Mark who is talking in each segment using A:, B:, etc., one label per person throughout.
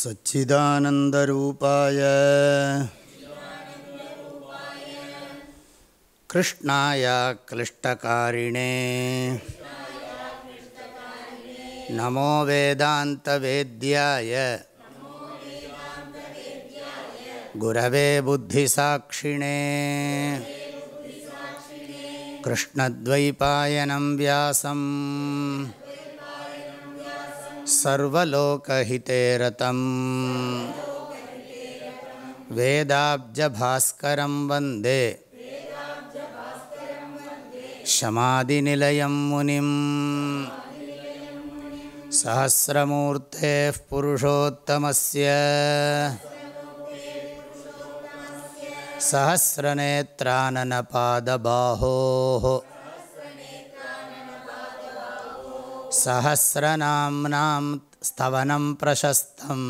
A: सच्चिदानन्दरूपाय कृष्णाय क्लिष्टकारिणे नमो वेदान्तवेद्याय गुरवे बुद्धिसाक्षिणे कृष्णद्वैपायनं व्यासम् सर्वलोकहिते रतं वेदाब्जभास्करं वन्दे शमादिनिलयं मुनिं सहस्रमूर्तेः पुरुषोत्तमस्य सहस्रनेत्राननपादबाहोः सहस्रनाम्नां स्तवनं प्रशस्तं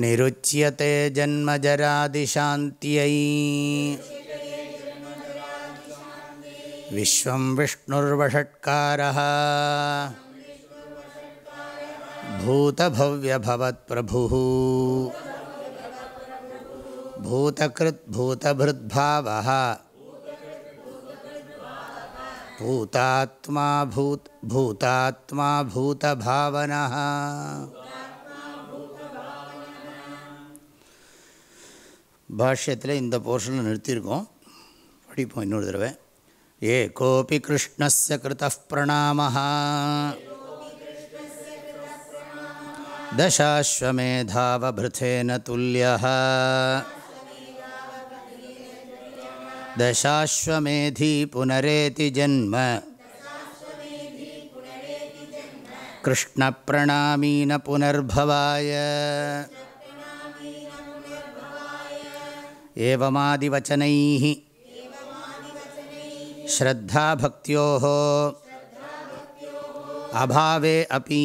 A: निरुच्यते जन्मजरादिशान्त्यै विश्वं विष्णुर्वषट्कारः भूतभव्यभवत्प्रभुः भूतकृद्भूतभृद्भावः பூதாத்மா பூத் பூதாத்மா பூதபாவனா பாஷ்யத்தில் இந்த போர்ஷனில் நிறுத்தியிருக்கோம் படிப்போம் இன்னொரு தடவை ஏ கோபி கிருஷ்ணஸ்ய கிருத பிரணாம दशाश्वमेधावभृथेन तुल्यः दशाश्वमेधी पुनरेति जन्म कृष्णप्रणामीन पुनर्भवाय एवमादिवचनैः श्रद्धाभक्त्योः अभावे अपि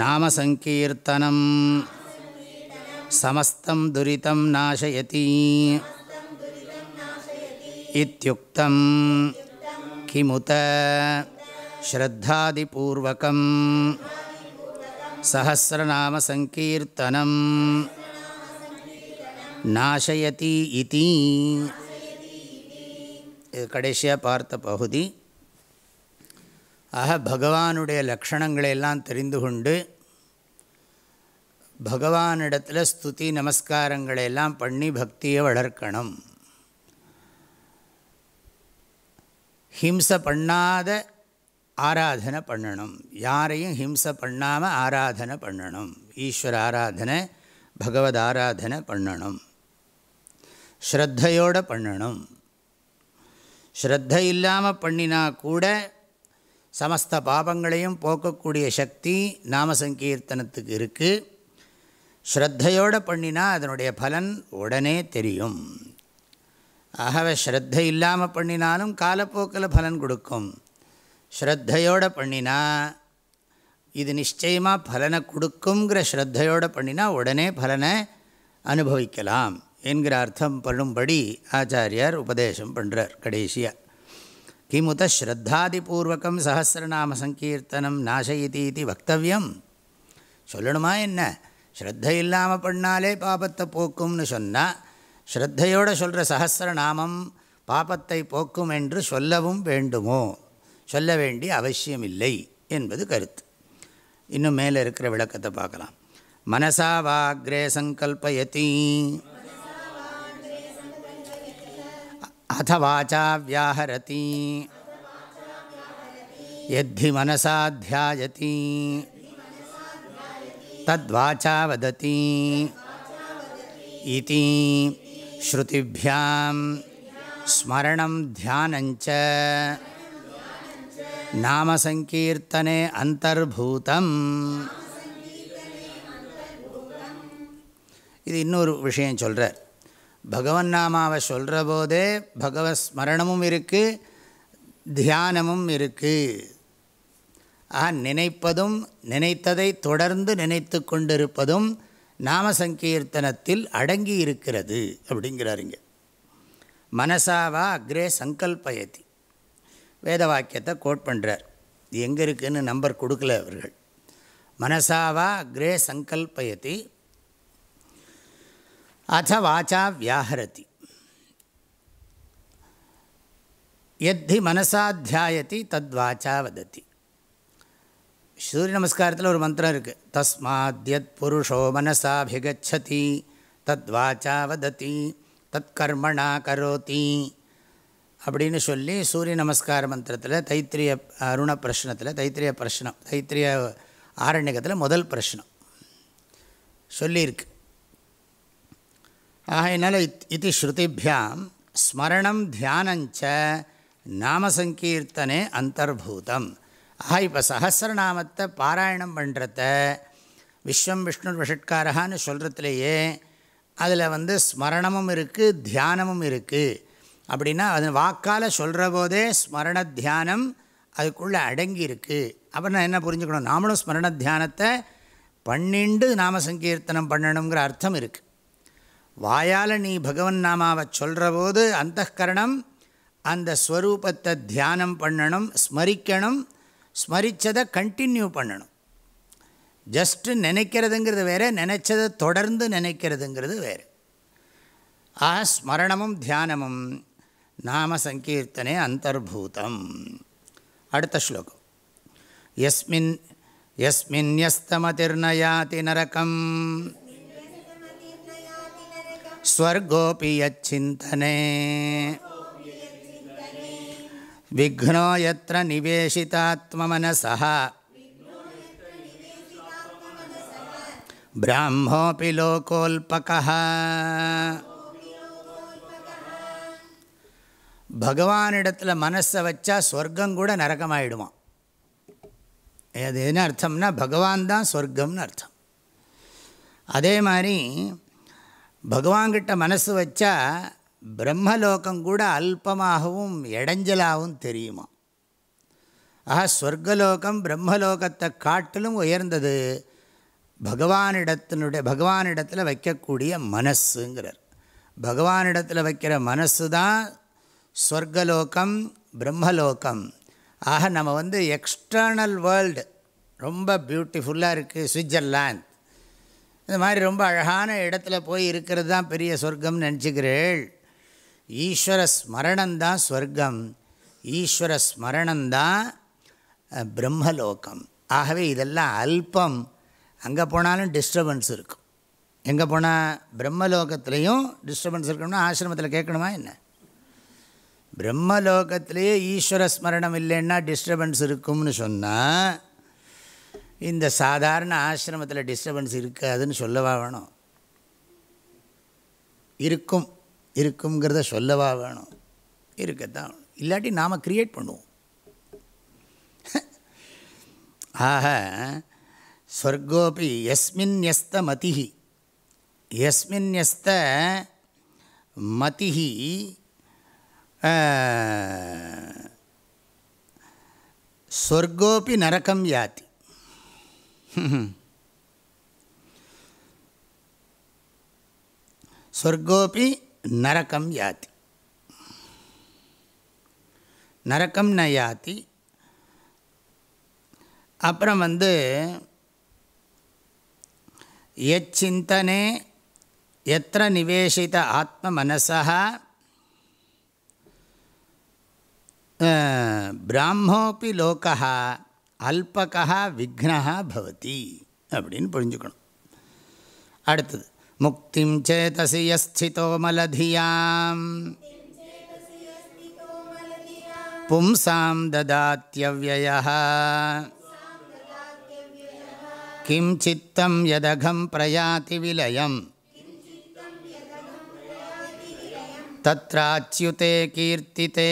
A: नामसङ्कीर्तनं समस्तं दुरितं नाशयति इत्युक्तं किमुत श्रद्धादिपूर्वकं सहस्रनामसङ्कीर्तनं நாசயதி இதி இது கடைசியாக பார்த்த பகுதி ஆக பகவானுடைய லக்ஷணங்களை எல்லாம் தெரிந்து கொண்டு பகவானிடத்தில் ஸ்துதி நமஸ்காரங்களை எல்லாம் பண்ணி பக்தியை வளர்க்கணும் ஹிம்சை பண்ணாத ஆராதனை பண்ணணும். யாரையும் ஹிம்சை பண்ணாமல் ஆராதனை பண்ணணும். ஈஸ்வர ஆராதனை பகவத் ஆராதனை பண்ணணும். ஸ்ரத்தையோடு பண்ணணும். ஸ்ரத்த இல்லாமல் பண்ணினா கூட சமஸ்த பாபங்களையும் போக்கக்கூடிய சக்தி நாம சங்கீர்த்தனத்துக்கு இருக்குது ஸ்ரத்தையோடு பண்ணினா அதனுடைய பலன் உடனே தெரியும். ஆகவே ஸ்ரத்த இல்லாமல் பண்ணினாலும் காலப்போக்கில் பலன் கொடுக்கும். ஸ்ரத்தையோடு பண்ணினா இது நிச்சயமாக பலனை கொடுக்குங்கிற ஸ்ரத்தையோடு பண்ணினா உடனே பலனை அனுபவிக்கலாம் என்கிற அர்த்தம் பண்ணும்படி ஆச்சாரியார் உபதேசம் பண்ணுறார் கடைசியாக கிமுத ஸ்ரத்தாதிபூர்வகம் சஹசிரநாம சங்கீர்த்தனம் நாசயிதி இது வக்தவியம். சொல்லணுமா என்ன? ஸ்ரத்த இல்லாமல் பண்ணாலே பாபத்தை போக்கும்னு சொன்னால் ஸ்ரத்தையோடு சொல்கிற சகசிரநாமம் பாபத்தை போக்கும் என்று சொல்லவும் வேண்டுமோ? சொல்ல வேண்டிய அவசியமில்லை என்பது கருத்து. இன்னும் மேலே இருக்கிற விளக்கத்தை பார்க்கலாம். மனசா வாக்ரே சங்கல்பயதி. அத வாச்சா வியாஹரதி மனசா மனசாத்தியாயதி தத்வாச்சா வததி. இதி ஸ்ருதிபியாம் ஸ்மரணம் தியானஞ்ச நாமசங்கீர்த்தனே அந்தர்பூதம் இது இன்னொரு விஷயம் சொல்கிறார் பகவன் நாமாவை சொல்கிற போதே பகவத் ஸ்மரணமும் இருக்குது தியானமும் இருக்குது ஆ நினைப்பதும் நினைத்ததை தொடர்ந்து நினைத்து கொண்டிருப்பதும் நாம சங்கீர்த்தனத்தில் அடங்கி இருக்கிறது அப்படிங்கிறாருங்க மனசாவா அக்ரே சங்கல்பயதி. வேத வாக்கியத்தை கோட் பண்ணுறார் இது எங்கே இருக்குதுன்னு நம்பர் கொடுக்கல அவர்கள். மனசாவா அக்ரே சங்கல்பயதி. அத வாச்சா வியாஹரதி. எத்தி மனசாத்தியாயத்தி தத்வாச்சா வதத்தி சூரிய நமஸ்காரத்தில் ஒரு மந்திரம் இருக்குது தஸ்மாத் புருஷோ மனசாபிகச்சதி தத்வாச்சா வதத்தி தத் கர்மணா கரோத்தி அப்படின்னு சொல்லி சூரிய நமஸ்கார மந்திரத்தில் தைத்திரிய அருண பிரஷ்னத்தில் தைத்திரிய பிரஷ்னம் தைத்திரிய ஆரண்யகத்தில் முதல் பிரஷ்னம் சொல்லியிருக்கு. ஆகையினால இது ஸ்ருதிபியாம் ஸ்மரணம் தியானஞ்ச நாமசங்கீர்த்தனே அந்தர்பூதம். ஆஹா இப்போ சஹசிரநாமத்தை பாராயணம் பண்ணுறத விஸ்வம் விஷ்ணு விஷட்காரகான்னு சொல்கிறதுலையே அதில் வந்து ஸ்மரணமும் இருக்குது தியானமும் இருக்குது அப்படின்னா அது வாக்கால் சொல்கிற போதே ஸ்மரண தியானம் அதுக்குள்ளே அடங்கி இருக்குது அப்புறம் நான் என்ன புரிஞ்சுக்கணும்? நாமளும் ஸ்மரண தியானத்தை பண்ணிண்டு நாம சங்கீர்த்தனம் பண்ணணுங்கிற அர்த்தம் இருக்குது வாயால் நீ பகவன் நாமாவை சொல்கிற போது அந்த கரணம் அந்த ஸ்வரூபத்தை தியானம் பண்ணணும் ஸ்மரிக்கணும் ஸ்மரித்ததை கண்டினியூ பண்ணணும். ஜஸ்ட்டு நினைக்கிறதுங்கிறது வேறு நினச்சதை தொடர்ந்து நினைக்கிறதுங்கிறது வேறு. ஆ ஸ்மரணமும் தியானமும் நாம சங்கீர்த்தனே அந்தர்பூதம். அடுத்த ஸ்லோகம். எஸ்மின் எஸ்மின்யஸ்தமதிர்நயாதி நரகம். ஸ்வர்கோபி யச்சிந்தனே. விக்னோ யத்ர நிவேசிதாத்மமனசः பிராம்மோபி லோகோல்பகः பகவானிடத்தில் மனசை வச்சா சொர்க்கம் கூட நரகமாயிடுவான் அது என்ன அர்த்தம்னா பகவான் தான் சொர்க்கம்னு அர்த்தம். அதே மாதிரி பகவான்கிட்ட மனசு வச்சா பிரம்மலோகம் கூட அல்பமாகவும் இடைஞ்சலாகவும் தெரியுமா? ஆக சொர்க்கலோகம் பிரம்மலோகத்தை காட்டிலும் உயர்ந்தது. பகவானிடத்தினுடைய பகவானிடத்தில் வைக்கக்கூடிய மனசுங்கிறார். பகவானிடத்தில் வைக்கிற மனசு தான் சொர்க்கலோகம் பிரம்மலோகம். ஆக நம்ம வந்து எக்ஸ்டர்னல் வேர்ல்டு ரொம்ப பியூட்டிஃபுல்லாக இருக்குது சுவிட்சர்லாந்து இந்த மாதிரி ரொம்ப அழகான இடத்துல போய் இருக்கிறது தான் பெரிய சொர்க்கம்னு நினச்சிக்கிறேள். ஈஸ்வர ஸ்மரணந்தான் ஸ்வர்க்கம். ஈஸ்வர ஸ்மரணந்தான் பிரம்மலோகம். ஆகவே இதெல்லாம் அல்பம். அங்கே போனாலும் டிஸ்டர்பன்ஸ் இருக்கும். எங்கே போனால் பிரம்மலோகத்துலேயும் டிஸ்டர்பன்ஸ் இருக்கணும்னா ஆசிரமத்தில் கேட்கணுமா என்ன? பிரம்மலோகத்திலேயே ஈஸ்வர ஸ்மரணம் இல்லைன்னா டிஸ்டர்பன்ஸ் இருக்கும்னு சொன்னால் இந்த சாதாரண ஆசிரமத்தில் டிஸ்டர்பன்ஸ் இருக்காதுன்னு சொல்லவா வேணும். இருக்கும். இருக்குங்கிறத சொல்லவா வேணும்? இருக்கத்தான். இல்லாட்டி நாம் க்ரியேட் பண்ணுவோம். ஆக ஸ்வர்கோபி எஸ்மின் எஸ்த மதிஹி. எஸ்மின் எஸ்த மதிஹி ஸ்வர்கோபி நரகம் யாத்தி ஸ்வர்கோபி நரக்கம் யாத்தி நரக்கம் ந யாத்தி அப்புறம் வந்து எச்சிந்தனே எத்த நிவேசித ஆத்ம மனசா பிராமோபி லோகா அல்பகா விக்னா பவதி. அப்படின்னு புரிஞ்சுக்கணும். அடுத்தது. முக்திம் சேதசி யஸ்திதோ மலதியாம் பும்சாம் ததாத்யவ்யய கிம் சித்தம் யதகம் பிரயாதி விலயம் தத்ராச்சுதே கீர்த்தித்தே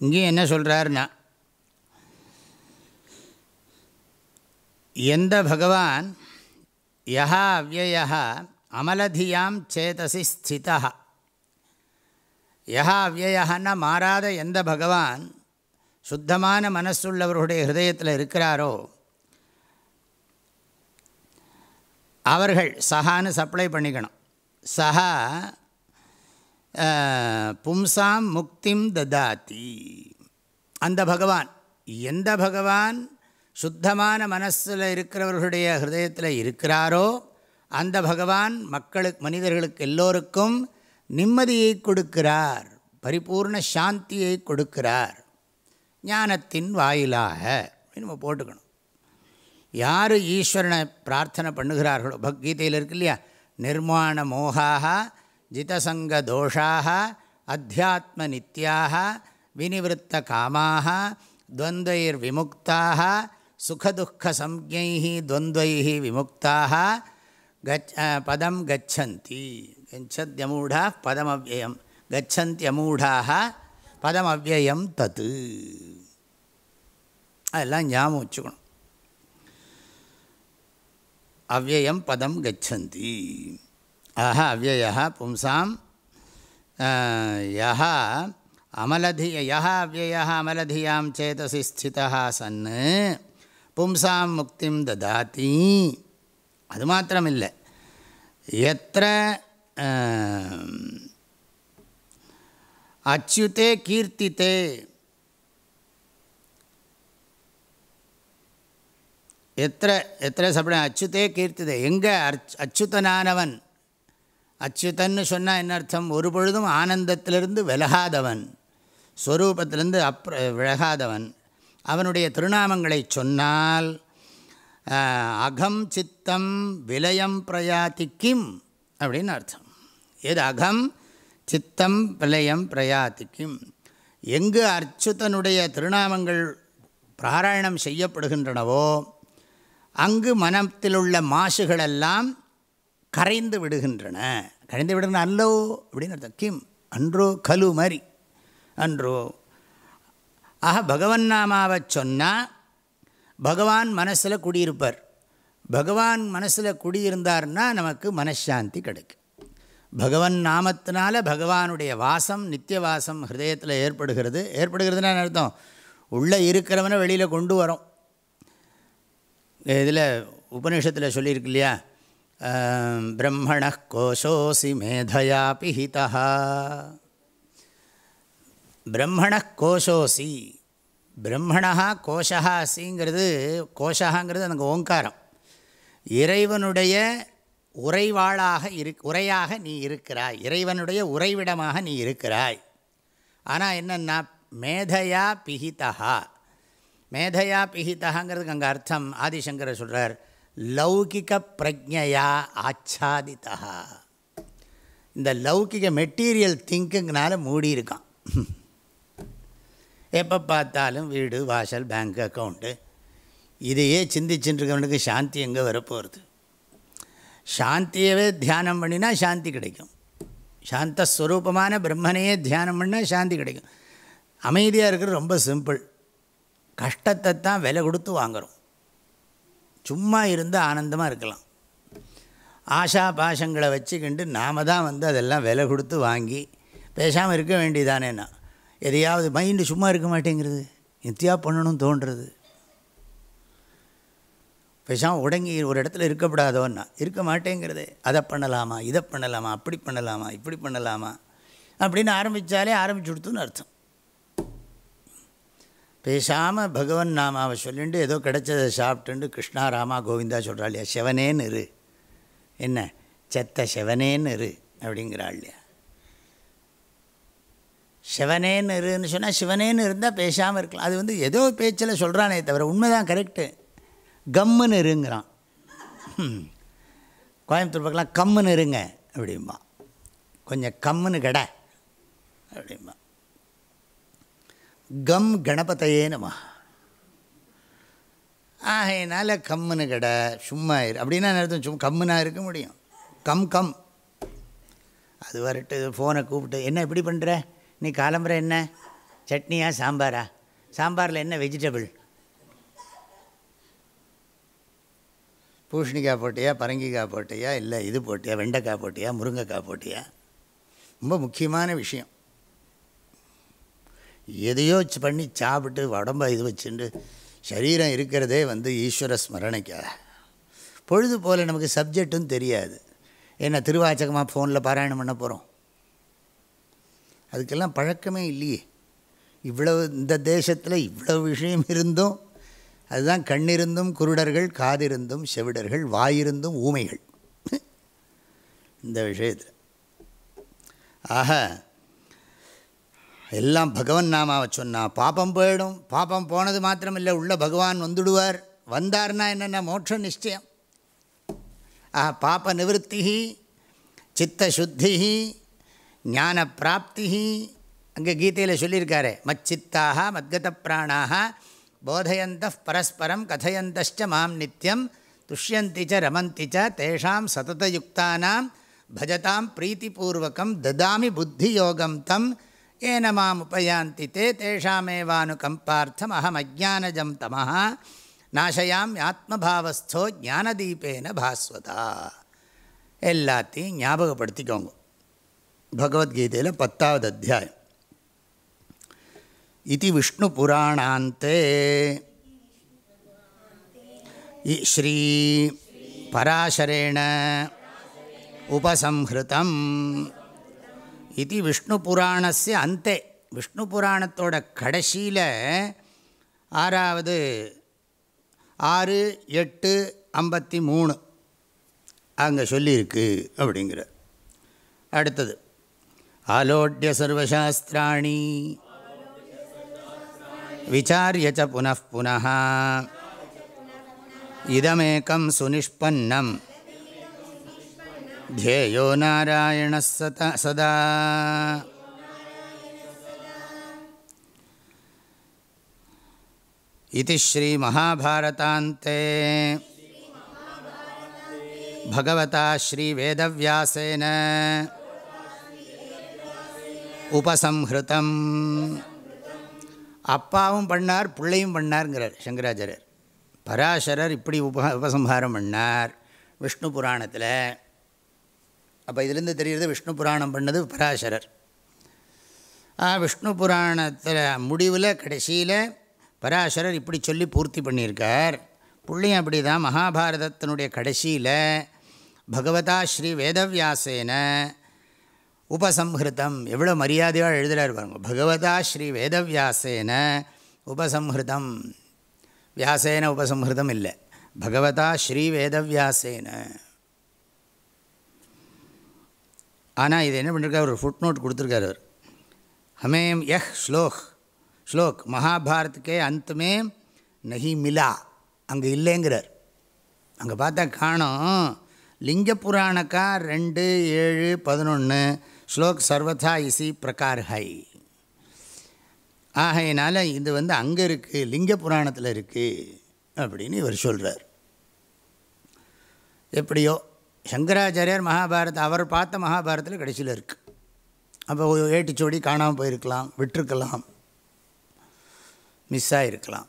A: இங்கேயும் என்ன சொல்கிறாருன்னா எந்த பகவான் யஹா அவ்வயா அமலதியாம் சேதசி ஸ்திதா யஹா அவ்வயான்னா மாறாத எந்த பகவான் சுத்தமான மனசுள்ளவர்களுடைய ஹிரதயத்தில் இருக்கிறாரோ அவர்கள் சஹான்னு சப்ளை பண்ணிக்கணும். சஹா பும்சாம் முக்திம் ததாத்தி அந்த பகவான் எந்த பகவான் சுத்தமான மனசில் இருக்கிறவர்களுடைய ஹிருதயத்தில் இருக்கிறாரோ அந்த பகவான் மக்களுக்கு மனிதர்களுக்கு எல்லோருக்கும் நிம்மதியை கொடுக்கிறார் பரிபூர்ண சாந்தியை கொடுக்கிறார். ஞானத்தின் வாயிலாக அப்படின்னு நம்ம போட்டுக்கணும். யார் ஈஸ்வரனை பிரார்த்தனை பண்ணுகிறார்களோ பகவத்கீதையில் இருக்கு இல்லையா? நிர்மாண மோகாக ஜிதசங்க தோஷாக அத்தியாத்ம நித்யாக வினிவிருத்த காமாக துவந்தைர் விமுக்தாக சுகதுக்க சம்ஞை துவந்தை விமுக்தாக கச் பதம் கச்சந்தி கச்சத்யமூடா பதமவ்யயம் கச்சந்தியமூடாக பதமவ்யயம் தத்து அதெல்லாம் ஞாபகம் வச்சுக்கணும் அவ்வயம் பதம் கச்சந்தி ஆஹ அவ்வய பும்சாம் யா அமலதிய யா அவ்வய அமலதியாம் சேதசி ஸ்திதா சன்னு பும்சாம் முக்திம் ததாதி. அது மாத்திரமில்லை. எத்த அச்சுதே கீர்த்தித்தே எத்த எத்தனை சாப்பிட அச்சுதே கீர்த்திதே. எங்கே அர்ச் அச்சுதனானவன்? அச்சுதன்னு சொன்னால் என்ன அர்த்தம்? ஒரு பொழுதும் ஆனந்தத்திலிருந்து விலகாதவன். ஸ்வரூபத்திலிருந்து அப்ர விலகாதவன். அவனுடைய திருநாமங்களை சொன்னால் அகம் சித்தம் விலயம் பிரயாத்தி கிம் அப்படின்னு அர்த்தம். எது அகம் சித்தம் விலயம் பிரயாத்தி கிம்? எங்கு அர்ச்சுதனுடைய திருநாமங்கள் பாராயணம் செய்யப்படுகின்றனவோ அங்கு மனத்தில் உள்ள மாசுகளெல்லாம் கரைந்து விடுகின்றன. கரைந்து விடுகின்றன அல்லோ அப்படின்னு அர்த்தம். கிம் அன்றோ கலு மாதிரி அன்றோ ஆக பகவன் நாமாவை சொன்னால் பகவான் மனசில் குடியிருப்பார். பகவான் மனசில் குடியிருந்தார்னா நமக்கு மனசாந்தி கிடைக்கும். பகவன் நாமத்தினால பகவானுடைய வாசம் நித்திய வாசம் ஹிருதயத்தில் ஏற்படுகிறது. ஏற்படுகிறதுனா அர்த்தம்? உள்ளே இருக்கிறவனை வெளியில் கொண்டு வரும். இதில் உபநிஷத்தில் சொல்லியிருக்கு இல்லையா? பிரம்மண கோஷோசி மேதையா பிஹிதா பிரம்மண கோஷோசி. பிரம்மணா கோஷா அசிங்கிறது கோஷாங்கிறது அந்த ஓங்காரம். இறைவனுடைய உறைவாளாக இரு உரையாக நீ இருக்கிறாய். இறைவனுடைய உறைவிடமாக நீ இருக்கிறாய். ஆனால் என்னென்னா மேதையா பிஹிதா மேதையா பிஹிதாங்கிறதுக்கு அங்கே அர்த்தம் ஆதிசங்கர் சொல்கிறார் லௌகிக பிரஜையா ஆச்சாதிதா இந்த லௌகிக மெட்டீரியல் திங்குங்கனால மூடி இருக்கான் எப்போ பார்த்தாலும் வீடு வாசல் பேங்க் அக்கௌண்ட்டு இதையே சிந்திச்சுட்டுருக்கவனுக்கு சாந்தி எங்கே வரப்போகிறது சாந்தியவே தியானம் பண்ணினா சாந்தி கிடைக்கும். சாந்தஸ்வரூபமான பிரம்மனையே தியானம் பண்ணால் சாந்தி கிடைக்கும். அமைதியாக இருக்கிறது ரொம்ப சிம்பிள் கஷ்டத்தை தான் விலை கொடுத்து வாங்குகிறோம் சும்மா இருந்து ஆனந்தமாக இருக்கலாம். ஆஷா பாஷங்களை வச்சுக்கிண்டு நாம் தான் வந்து அதெல்லாம் விலை கொடுத்து வாங்கி பேசாமல் இருக்க வேண்டியதானேண்ணா எதையாவது மைண்டு சும்மா இருக்க மாட்டேங்கிறது. நித்தியாக பண்ணணும்னு தோன்றுறது பேசாமல் உடங்கி ஒரு இடத்துல இருக்கக்கூடாதோன்னா இருக்க மாட்டேங்கிறது. அதை பண்ணலாமா இதை பண்ணலாமா அப்படி பண்ணலாமா இப்படி பண்ணலாமா? அப்படின்னு ஆரம்பித்தாலே ஆரம்பிச்சு கொடுத்துன்னு அர்த்தம். பேசாமல் பகவன் நாமாவை சொல்லிட்டு ஏதோ கிடைச்சதை சாப்பிட்டுண்டு கிருஷ்ணா ராமா கோவிந்தா சொல்கிறா இல்லையா? சிவனேன்னு இரு. என்ன? செத்த சிவனேன்னு இரு அப்படிங்கிறாள் இல்லையா? சிவனேன்னு இருன்னு சொன்னால் சிவனேன்னு இருந்தால் பேசாமல் இருக்கலாம். அது வந்து ஏதோ பேச்சில் சொல்கிறானே தவிர உண்மைதான் கரெக்டு கம்முன்னு இருங்கிறான் கோயம்புத்தூர் பக்கம்லாம் கம்முன்னு இருங்க அப்படிம்பா. கொஞ்சம் கம்முன்னு கடை அப்படிம்பா. கம் கணபதையே நம்ம ஆகையினால கம்முன்னு கடை சும்மா இரு. அப்படின்னா அர்த்தம்? சும்மா கம்முனா இருக்க முடியும். Come come. அது வரட்டு ஃபோனை கூப்பிட்டு என்ன இப்படி பண்ணுற நீ காலம்புரை என்ன? சட்னியா சாம்பாரா? சாம்பாரில் என்ன வெஜிடபிள் பூஷணிக்காய் போட்டியா பரங்கிக்காய் போட்டியா இல்லை இது போட்டியா வெண்டைக்காய் போட்டியா முருங்கைக்காய் போட்டியா? ரொம்ப முக்கியமான விஷயம். எதையோ பண்ணி சாப்பிட்டு உடம்ப இது வச்சுட்டு சரீரம் இருக்கிறதே வந்து ஈஸ்வர ஸ்மரணைக்காக. பொழுது போல் நமக்கு சப்ஜெக்டும் தெரியாது. என்ன திருவாச்சகமாக ஃபோனில் பாராயணம் பண்ண போகிறோம் அதுக்கெல்லாம் பழக்கமே இல்லையே. இவ்வளவு இந்த தேசத்தில் இவ்வளவு விஷயம் இருந்தும் அதுதான் கண்ணிருந்தும் குருடர்கள் காதிருந்தும் செவிடர்கள் வாயிருந்தும் ஊமைகள். இந்த விஷயத்தில். ஆக எல்லாம் பகவன் நாமாவை சொன்னால் பாப்பம் போயிடும். பாப்பம் போனது மாத்திரமில்லை உள்ள பகவான் வந்துடுவார். வந்தார்னா என்னென்ன? மோட்ச நிச்சயம். ஆஹா பாப்ப நிவத்தி சித்தசுத்தி ஞான பிராப்தி அங்கே கீதையில் சொல்லியிருக்காரு மச்சித்தாக மத்கத பிராணாக போதயந்த பரஸ்பரம் கதையந்தச்ச மாம் நித்தியம் துஷ்யந்தி ச ரமந்தி ச தேஷாம் சததயுக்தானாம் பஜதாம் பிரீத்திபூர்வகம் ததாமி புத்தியோகம் தம் ஏன மாம் உபயாந்தி தே தேஷாமேவானுகம்பார்த்தம் அகம் அஜானஜம் தமஹ நாசயாம் ஆத்மபாவஸ்தோ ஞானதீபேன பாஸ்வதா எல்லாத்தையும் ஞாபகப்படுத்திக்கோங்க பகவத்கீதையில் பத்தாவது அத்தியாயம். இது விஷ்ணு புராணாந்தே ஸ்ரீ பராசரேண உபசம்ஹிருதம். இது விஷ்ணு புராணஸ்ய அந்தே. விஷ்ணு புராணத்தோட கடைசியில் ஆறாவது ஆறு எட்டு ஐம்பத்தி மூணு அங்கே சொல்லியிருக்கு அப்படிங்கிற. அடுத்தது. आलोड्य सर्वशास्त्राणि विचार्य च पुनः पुनः इदमेकं सुनिष्पन्नं ध्येयो नारायणः सदा इति श्रीमहाभारतान्ते भगवता श्रीवेदव्यासेन உபசம்ஹிருதம். அப்பாவும் பண்ணார் பிள்ளையும் பண்ணார்ங்கிறார் சங்கராச்சாரியர். பராசரர் இப்படி உப உபசம்ஹாரம் பண்ணார். விஷ்ணு புராணத்தில். அப்போ இதிலேருந்து தெரிகிறது விஷ்ணு புராணம் பண்ணது பராசரர். விஷ்ணு புராணத்தில் முடிவில் கடைசியில் பராசரர் இப்படி சொல்லி பூர்த்தி பண்ணியிருக்கார். பிள்ளையும் அப்படி தான் மகாபாரதத்தினுடைய கடைசியில் பகவதா ஸ்ரீ வேதவியாசேன உபசம்ஹிருதம். எவ்வளோ மரியாதையாக எழுதுகிறார் பாருங்க. பகவதா ஸ்ரீ வேதவியாசேன உபசம்ஹிருதம். வியாசேன உபசம்ஹிருதம் இல்லை. பகவதா ஸ்ரீ வேதவியாசேன. ஆனால் இது என்ன பண்ணியிருக்கார் ஒரு ஃபுட் நோட் கொடுத்துருக்காரு அவர். ஹமேம் யஹ் ஸ்லோக். ஸ்லோக். மகாபாரத்துக்கே அந்தமே நஹி மிலா. அங்கே இல்லைங்கிறார். அங்கே பார்த்தா காணும். லிங்க புராணக்கா ரெண்டு ஏழு பதினொன்று ஸ்லோக் சர்வதா இசி பிரகார் ஹை ஆகையினால இது வந்து அங்கே இருக்குது லிங்க புராணத்தில் இருக்குது அப்படின்னு இவர் சொல்கிறார் எப்படியோ சங்கராச்சாரியார் மகாபாரதம் அவர் பார்த்த மகாபாரத்தில் கடைசியில் இருக்குது அப்போ ஏட்டுச்சோடி காணாமல் போயிருக்கலாம் விட்டுருக்கலாம் மிஸ் ஆகிருக்கலாம்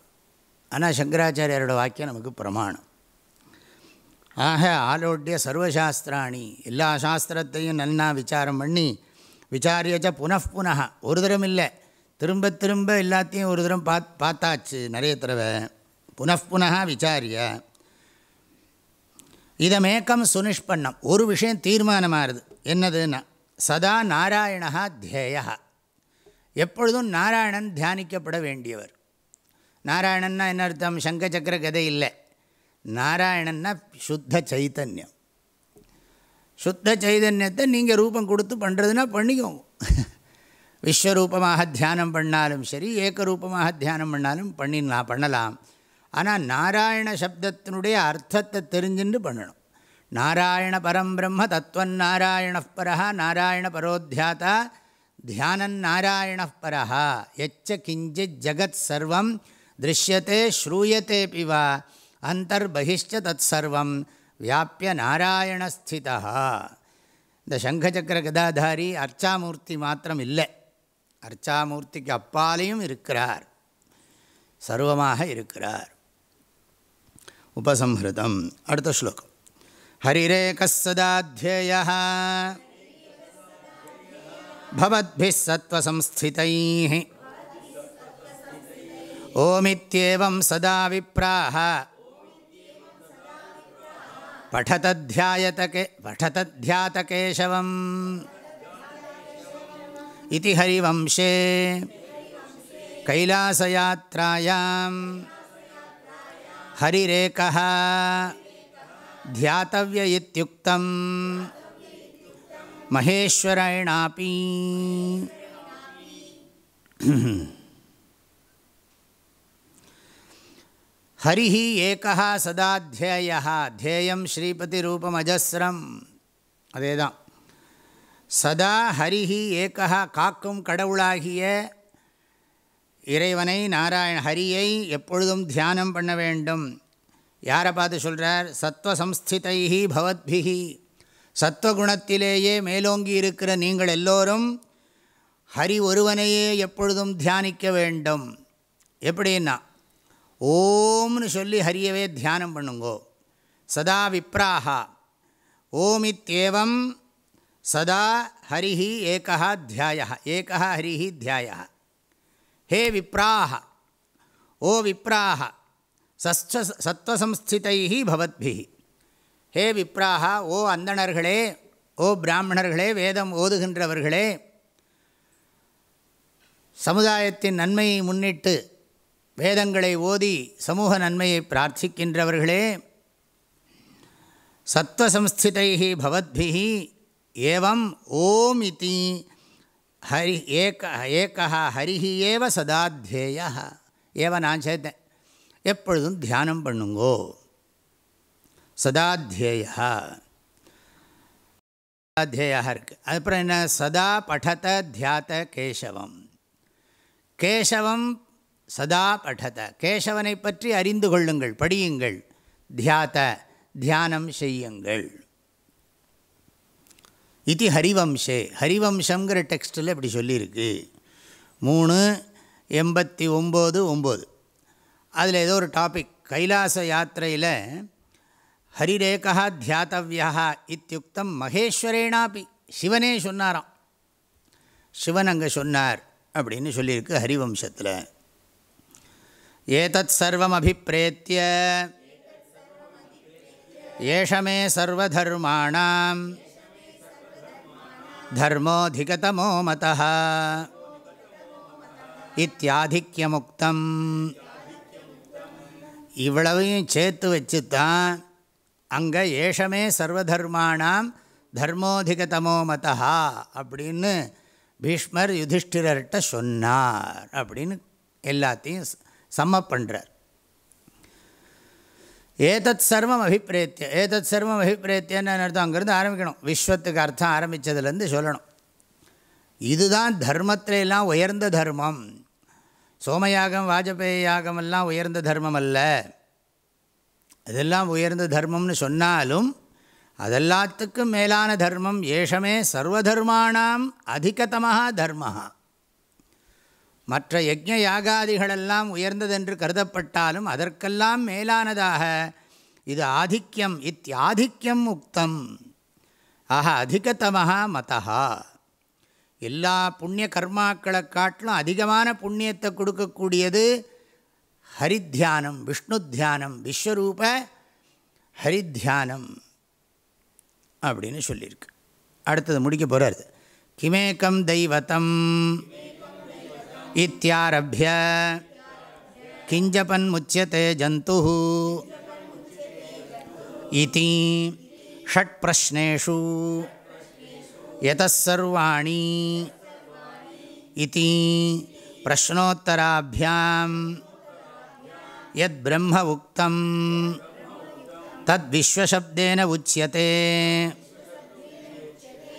A: ஆனால் சங்கராச்சாரியாரோட வாக்கியம் நமக்கு பிரமாணம். ஆக ஆலோட்டிய சர்வசாஸ்திராணி. எல்லா சாஸ்திரத்தையும் நன்னா விசாரம் பண்ணி விசாரியச்ச புனః ஒரு தரம் இல்லை. திரும்ப திரும்ப எல்லாத்தையும் ஒரு தரம் பாத் பார்த்தாச்சு நிறைய தடவை. புனః விசாரிய. இதமேக்கம் சுனிஷ்பண்ணம். ஒரு விஷயம் தீர்மானமாகுது என்னதுன்னா சதா நாராயணா தியேயா எப்பொழுதும் நாராயணன் தியானிக்கப்பட வேண்டியவர். நாராயணன்னா என்ன அர்த்தம்? சங்க சக்கர கதை இல்லை. நாராயணன்னா சுத்த சைத்தன்யம். சுத்த சைதன்யத்தை நீங்கள் ரூபம் கொடுத்து பண்ணுறதுனா பண்ணிக்கோங்க. விஸ்வரூபமாக தியானம் பண்ணாலும் சரி ஏக்கரூபமாக தியானம் பண்ணாலும் பண்ணிடலாம் பண்ணலாம். ஆனால் நாராயண சப்தத்தினுடைய அர்த்தத்தை தெரிஞ்சுட்டு பண்ணணும். நாராயண பரம் பிரம்ம தத்துவன் நாராயண பரா நாராயண பரோத்தியாத்தா தியானன் நாராயண பரா எச்ச கிஞ்சித் ஜகத் சர்வம் திருஷ்யத்தை ஸ்ரூயத்தை பிவா. அந்தர்பகிஷ்ட தத் சர்வம் வியாபிய நாராயணஸ்திதா இந்த சங்கச்சக்கர கதாதாரி அர்ச்சாமூர்த்தி மாத்திரம் இல்லை. அர்ச்சாமூர்த்திக்கு அப்பாலையும் இருக்கிறார். சர்வமாக இருக்கிறார். உபசம்ஹிருதம். அடுத்த ஸ்லோகம். ஹரிரேகசதாத்யேய பவத்பிः சத்வசம்ஸ்திதைः ஓமித்யேவம் சதா விப்ராஹ. पठतध्यायतके पठतध्यातकेशवम् इति हरिवंशे कैलासयात्रायां हरिरेकः ध्यातव्य इत्युक्तं महेश्वरेणापि ஹரிஹி ஏகா சதா தேயா தேயம் ஸ்ரீபதி ரூபமஜஸ்ரம் அதே தான் சதா ஹரிஹி ஏகா காக்கும் கடவுளாகிய இறைவனை நாராயண ஹரியை எப்பொழுதும் தியானம் பண்ண வேண்டும். யாரை பார்த்து சொல்கிறார் சத்வசம்ஸ்திதை பவத்பிகி சத்வகுணத்திலேயே மேலோங்கி இருக்கிற நீங்கள் எல்லோரும் ஹரி ஒருவனையே எப்பொழுதும் தியானிக்க வேண்டும். எப்படின்னா ஓம்னு சொல்லி ஹரியவே தியானம் பண்ணுங்கோ. சதா விப்ராஹா. ஓமித்யேவம் சதா ஹரிஹி ஏகா தியாய ஏகா ஹரிஹி தியாய ஹே விப்ராஹ. ஓ விப்ராஹ. சஸ்ட சத்வசம்ஸ்திதை பவத்பி ஹே விப்ராஹ. ஓ அந்தணர்களே ஓ பிராமணர்களே வேதம் ஓதுகின்றவர்களே சமுதாயத்தின் நன்மையை முன்னிட்டு வேதங்களை ஓதி சமூக நன்மையை பிரார்த்திக்கின்றவர்களே சத்வசம்ஸ்திதை பவத்பிஹி ஏவம் ஓம் இத்தி ஹரி ஏக ஏகா ஹரிஹி ஏவ சதாத்தியேய ஏவ நான் சேர்த்தேன். எப்பொழுதும் தியானம் பண்ணுங்கோ. சதாத்தியேய அத்தியேயா இருக்குது அதுக்கப்புறம் என்ன? சதா படத தியாத்த கேசவம். கேசவம் சதா படத கேசவனை பற்றி அறிந்து கொள்ளுங்கள் படியுங்கள். தியாத தியானம் செய்யுங்கள். இது ஹரிவம்சே. ஹரிவம்சங்கிற டெக்ஸ்ட்டில் இப்படி சொல்லியிருக்கு. மூணு எண்பத்தி ஒம்பது ஒம்பது. அதில் ஏதோ ஒரு டாபிக். கைலாச யாத்திரையில் ஹரிரேகா தியாத்தவியா இத்தியுக்தம் மகேஸ்வரேனாப்பி சிவனே சொன்னாராம். சிவன் அங்கே சொன்னார் அப்படின்னு சொல்லியிருக்கு ஹரிவம்சத்தில். ஏதத் சர்வம் ஏஷமே சர்வதர்மாணாம். தர்மோதிகதமோ மத இத்தியாதிக்கியமுக்தம் இவ்வளவையும் சேர்த்து வச்சு தான் அங்கே ஏஷமே சர்வதர்மாணாம் தர்மோதிகதமோ மதா அப்படின்னு பீஷ்மர் யுதிஷ்டிரர்கிட்ட சொன்னார் அப்படின்னு எல்லாத்தையும் சம்மப் பண்ணுறார் ஏதத் சர்வம் அபிப்பிரேத்திய ஏதத் சர்வம் அபிப்பிரேத்தியன்னு அர்த்தம்? அங்கேருந்து ஆரம்பிக்கணும். விஸ்வத்துக்கு அர்த்தம் ஆரம்பித்ததுலேருந்து சொல்லணும். இதுதான் தர்மத்திலெல்லாம் உயர்ந்த தர்மம். சோமயாகம் வாஜபேய யாகமெல்லாம் உயர்ந்த தர்மம் அல்ல. அதெல்லாம் உயர்ந்த தர்மம்னு சொன்னாலும் அதெல்லாத்துக்கும் மேலான தர்மம் ஏஷமே சர்வதர்மானாம் அதிகதமாக தர்மஹா. மற்ற யஜ்ஞ யாகாதிகளெல்லாம் உயர்ந்ததென்று கருதப்பட்டாலும் அதற்கெல்லாம் மேலானதாக இது ஆதிக்கியம் இத்தியாதிக்கியம் உக்தம். ஆக அதிகதமாக மதா எல்லா புண்ணிய கர்மாக்களை காட்டிலும் அதிகமான புண்ணியத்தை கொடுக்கக்கூடியது ஹரித்தியானம் விஷ்ணு தியானம் விஸ்வரூப ஹரித்தியானம் அப்படின்னு சொல்லியிருக்கு. அடுத்தது முடிக்க போகிறார் கிமேக்கம் தெய்வத்தம். இத்தியாரபிய கிஞ்சபன் முச்சியதே ஜந்து இதி ஷட் பிரஷ்னேஷு யதசர்வாணி இதி பிரஷ்னோத்தராபியாம் யத் பிரம்ம உக்தம் தத் விஸ்வசப்தேன உச்சியதே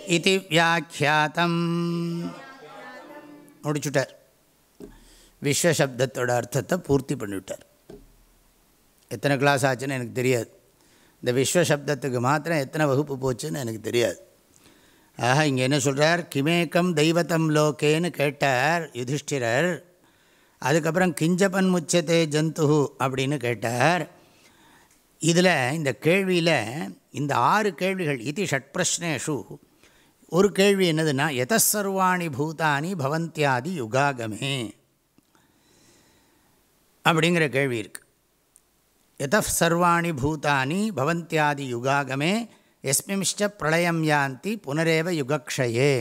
A: இது வியாக்கியாத்தம் முடிச்சுட்டார் விஸ்வசப்தத்தோட அர்த்தத்தை பூர்த்தி பண்ணிவிட்டார். எத்தனை கிளாஸ் ஆச்சுன்னு எனக்கு தெரியாது. இந்த விஸ்வசப்தத்துக்கு மாத்திரம் எத்தனை வகுப்பு போச்சுன்னு எனக்கு தெரியாது. ஆக இங்கே என்ன சொல்கிறார் கிமேக்கம் தெய்வத்தம் லோகேன்னு கேட்டார் யுதிஷ்டிரர். அதுக்கப்புறம் கிஞ்சபன் முச்சத்தே ஜந்து அப்படின்னு கேட்டார். இதில் இந்த கேள்வியில் இந்த ஆறு கேள்விகள் இது ஷட் பிரஷ்னேஷு. ஒரு கேள்வி என்னதுன்னா எதசர்வாணி பூதானி பவந்தியாதி யுகாகமே. அப்படிங்கிற கேள்வி இருக்குது எத சர்வாணி பூதானி பவந்தியாதி யுகாகமே எஸ்மிம்ஷ்ட பிரளயம் யாந்தி புனரேவ யுகக்ஷயே.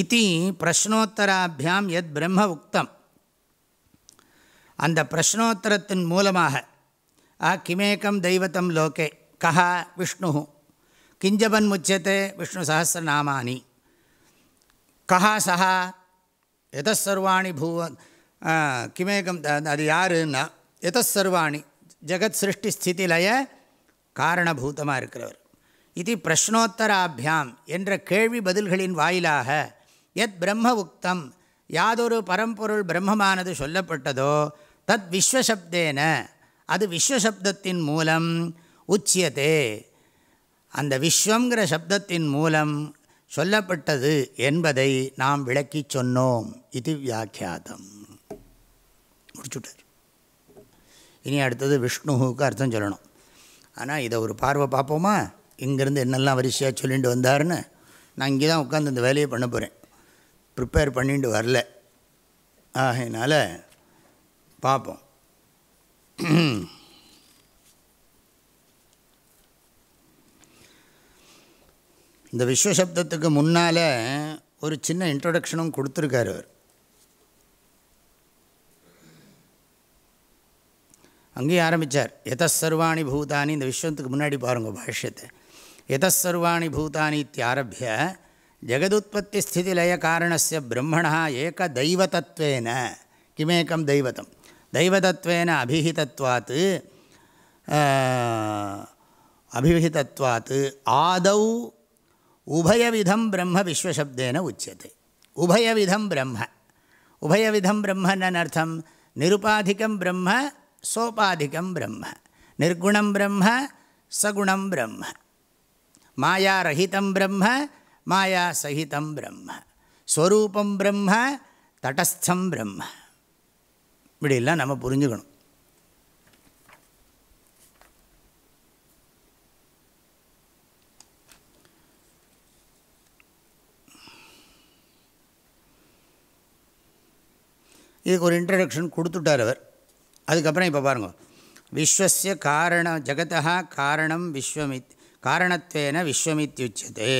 A: இது பிரஷ்னோத்தராபியாம் எத் பிரம்ம உக்தம். அந்த பிரஷ்னோத்தரத்தின் மூலமாக ஆ கிமேக்கம் தெய்வத்தம் லோகே கஹா விஷ்ணு கிஞ்சபன் முச்சத்தை விஷ்ணு சகசிரநாமானி கஹா சஹா எதர்வாணி பூவ கிமேகம் அது யாருன்னா எதசர்வாணி ஜெகத் சிருஷ்டி ஸ்திதிலய காரணபூதமாக இருக்கிறவர். இது பிரஷ்னோத்தராபியாம் என்ற கேள்வி பதில்களின் வாயிலாக எத் பிரம்ம உக்தம் யாதொரு பரம்பொருள் பிரம்மமானது சொல்லப்பட்டதோ தத் விஸ்வசப்தேன அது விஸ்வசப்தத்தின் மூலம் உச்சியதே. அந்த விஸ்வங்கிற சப்தத்தின் மூலம் சொல்லப்பட்டது என்பதை நாம் விளக்கி சொன்னோம். இது வியாக்கியாதம். முடிச்சுட்டார். இனி அடுத்தது விஷ்ணுவுக்கு அர்த்தம் சொல்லணும். ஆனால் இதை ஒரு பார்வை பார்ப்போமா? இங்கேருந்து என்னெல்லாம் வரிசையாக சொல்லிட்டு வந்தாருன்னு நான் இங்கே தான் உட்காந்து இந்த வேலையை பண்ண போகிறேன் ப்ரிப்பேர் பண்ணிட்டு வரல. ஆகையினால் பார்ப்போம். இந்த விஸ்வசப்தத்துக்கு முன்னால் ஒரு சின்ன இன்ட்ரொடக்ஷனும் கொடுத்துருக்காரு அவர். அங்கேயும் ஆரம்பித்தார் எதசர்வாணி பூதானி இந்த விஸ்வத்துக்கு முன்னாடி பாருங்கள் பாஷ்யத்தை. எதசர்வாணி பூதானி இத்தியாரபிய ஜெகதுத்பத்தி ஸ்திதி லய காரணஸ்ய பிரம்மணா ஏக தெய்வதத்வேன கிமேக்கம் தெய்வதம். தெய்வதத்வேன அபிஹிதத்வாத் அபிஹிதத்வாத் ஆதௌ உபயவிதம் பிரம்ம விஸ்வசப்தேன உச்சியத்தை உபயவிதம் பிரம்ம. உபயவிதம் பிரம்மன்னு அர்த்தம்? நிருபாதிக்கம் பிரம்ம சோபாதிக்கம் பிரம்ம. நிர்குணம் பிரம்ம சகுணம் பிரம்ம. மாயாரஹிதம் பிரம்ம மாயா சகிதம் பிரம்ம. ஸ்வரூபம் பிரம்ம தடஸ்தம் பிரம்ம. இப்படிலாம் நம்ம புரிஞ்சுக்கணும். இதுக்கு ஒரு இன்ட்ரடக்ஷன் கொடுத்துட்டார் அவர். அதுக்கப்புறம் இப்போ பாருங்கள் விஸ்வசிய காரண ஜகதா காரணம் விஸ்வமித் காரணத்வேன விஸ்வமித்யுச்சதே.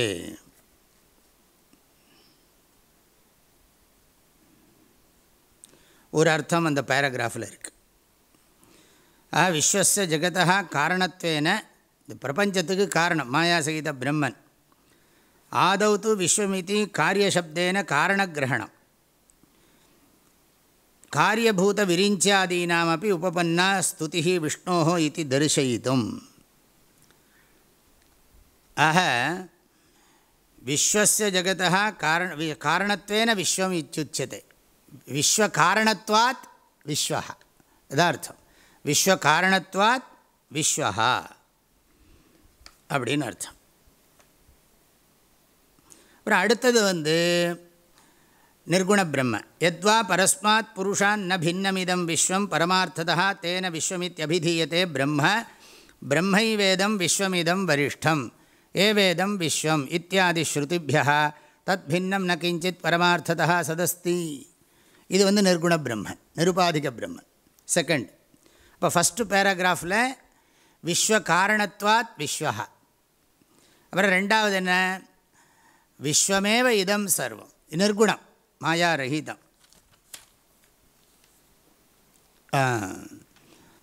A: ஒரு அர்த்தம் அந்த பேராகிராஃபில் இருக்குது ஆ விஸ்வச ஜெகதா காரணத்வேன இந்த பிரபஞ்சத்துக்கு காரணம் மாயாசகித பிரம்மன். ஆதௌ து விஸ்வமிதி காரியசப்தேன காரணகிரகணம் காரியபூத விரிஞ்சாதீனாமப்பி உபபன்னா ஸ்துதி விஷ்ணோ இது தரிசயித்தும் ஆக விஸ்வசிய ஜகதா காரண காரணத்வேன விஸ்வம் இச்சுச்சதே விஸ்வ விஸ்வகாரணத்வாத் விஸ்வா இதார்த்தம் விஸ்வகாரணத்வாத் விஸ்வா அப்படின்னு அர்த்தம். அப்புறம் அடுத்தது வந்து நிர்குண பிரம்ம. எத்வா பரஸ்மாத் புருஷான் ந பின்னமிதம் விஸ்வம் பரமார்த்ததா தேன விஸ்வமித்யபிதீயத்தே பிரம்ம. பிரம்மை வேதம் விஸ்வமிதம் வரிஷ்டம். ஏ வேதம் விஸ்வம் இத்தியாதி ஸ்ருதிபியா. தத் பின்னம் ந கிஞ்சித் பரமார்த்ததா சதஸ்தி. இது வந்து நிர்குண பிரம்ம நிருபாதிக பிரம்ம. செகண்ட் இப்போ ஃபஸ்ட்டு பேராகிராஃபில் விஸ்வ காரணத்வாத் விஸ்வா அப்புறம் ரெண்டாவது என்ன? விஸ்வமேவ இதம் சர்வம். நிர்குணம். மாயா ரஹிதம்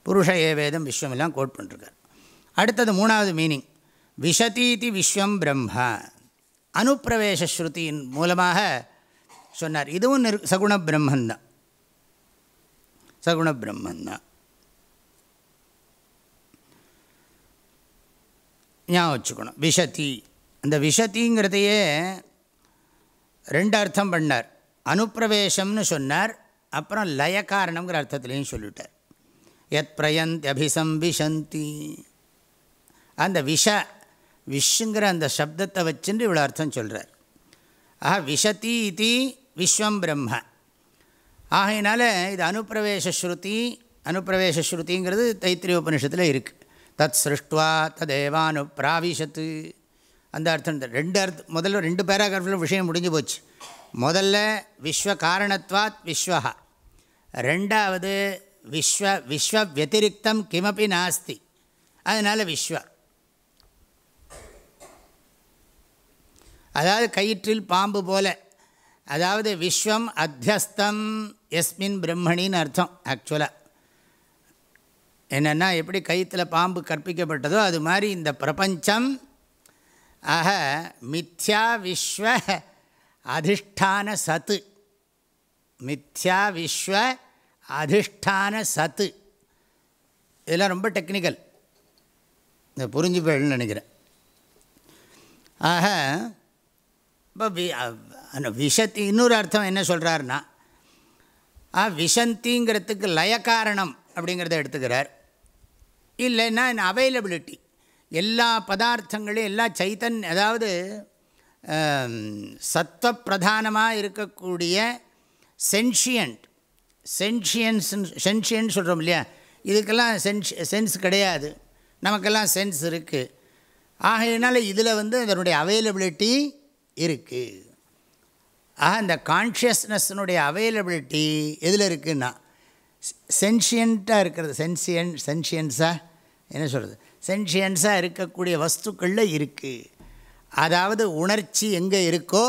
A: புருஷ ஏவேதம் விஸ்வமெல்லாம் கோட் பண்ணிருக்கார். அடுத்தது மூணாவது மீனிங் விஷதீதி விஸ்வம் பிரம்மா. அனுப்பிரவேச ஸ்ருதியின் மூலமாக சொன்னார். இதுவும் நிர் சகுண பிரம்மந்தான். சகுண பிரம்மந்தான். ஞாபகம் வச்சுக்கணும். விஷதி. அந்த விஷதிங்கிறதையே ரெண்டு அர்த்தம் பண்ணார். அனுப்பிரவேசம்னு சொன்னார். அப்புறம் லய காரணங்கிற அர்த்தத்துலேயும் சொல்லிட்டார் எத் பிரயந்த் அபிசம்பிசந்தி அந்த விஷ விஷுங்கிற அந்த சப்தத்தை வச்சுட்டு இவ்வளோ அர்த்தம் சொல்கிறார் ஆஹா விஷதி இது விஸ்வம் பிரம்ம. ஆகையினால இது அனுப்பிரவேச ஸ்ருதி அனுப்பிரவேச ஸ்ருதிங்கிறது தைத்திரிய உபனிஷத்தில் இருக்குது தத் சிருஷ்டுவா ததேவானு பிராவிஷத்து அந்த அர்த்தம் ரெண்டு அர்த்தம் முதல்ல ரெண்டு பேராகிராஃபில் விஷயம் முடிஞ்சு போச்சு. முதல்ல விஸ்வ காரணத்வாத் விஸ்வகா ரெண்டாவது விஸ்வ விஸ்வ வத்திரிக்தம் கிமப்பி நாஸ்தி. அதனால் விஸ்வ. அதாவது கயிற்றில் பாம்பு போல. அதாவது விஸ்வம் அத்தியஸ்தம் எஸ்மின் பிரம்மணின்னு அர்த்தம் ஆக்சுவலாக என்னென்னா எப்படி கயிற்றில் பாம்பு கற்பிக்கப்பட்டதோ அது மாதிரி இந்த பிரபஞ்சம் ஆக மித்யா விஸ்வ அதிஷ்டான சத்து மித்யா விஸ்வ அதிஷ்டான சத்து இதெல்லாம் ரொம்ப டெக்னிக்கல் இந்த புரிஞ்சு போயிடணும்னு நினைக்கிறேன். ஆக இப்போ விஷத்து இன்னொரு அர்த்தம் என்ன சொல்கிறாருன்னா ஆ விஷந்திங்கிறதுக்கு லயக்காரணம் அப்படிங்கிறத எடுத்துக்கிறார். இல்லைன்னா அவைலபிலிட்டி எல்லா பதார்த்தங்களையும் எல்லா சைத்தன் அதாவது சத்வ பிரதானமாக இருக்கக்கூடிய சென்ஷியன்ட் சென்ஷியன்ஸ் சென்ஷியன் சொல்கிறோம் இல்லையா? இதுக்கெல்லாம் சென்ஸ் சென்ஸ் கிடையாது. நமக்கெல்லாம் சென்ஸ் இருக்குது ஆகையினால இதில் வந்து அதனுடைய அவைலபிலிட்டி இருக்குது ஆக இந்த கான்ஷியஸ்னஸ்னுடைய அவைலபிலிட்டி எதில் இருக்குன்னா சென்ஷியண்ட்டாக இருக்கிறது. சென்சியன் சென்ஷியன்ஸாக என்ன சொல்கிறது சென்ஷியன்ஸாக இருக்கக்கூடிய வஸ்துக்களில் இருக்குது அதாவது உணர்ச்சி எங்கே இருக்கோ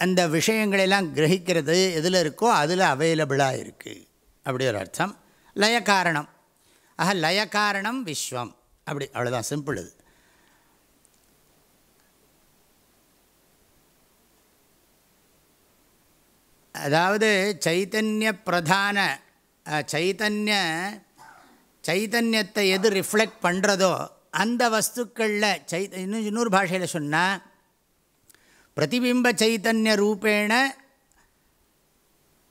A: அந்த விஷயங்களெல்லாம் கிரகிக்கிறது எதில் இருக்கோ அதில் அவைலபிளாக இருக்குது அப்படி ஒரு அர்த்தம். லய காரணம் ஆக காரணம் விஸ்வம். அப்படி அவ்வளோதான் சிம்பிள் இது. அதாவது சைத்தன்ய பிரதான சைத்தன்ய சைத்தன்யத்தை எது ரிஃப்ளெக்ட் பண்ணுறதோ அந்த வஸ்துக்களில் சை இன்னும் இன்னொரு பாஷையில் சொன்னால் பிரதிபிம்ப சைத்தன்ய ரூபேண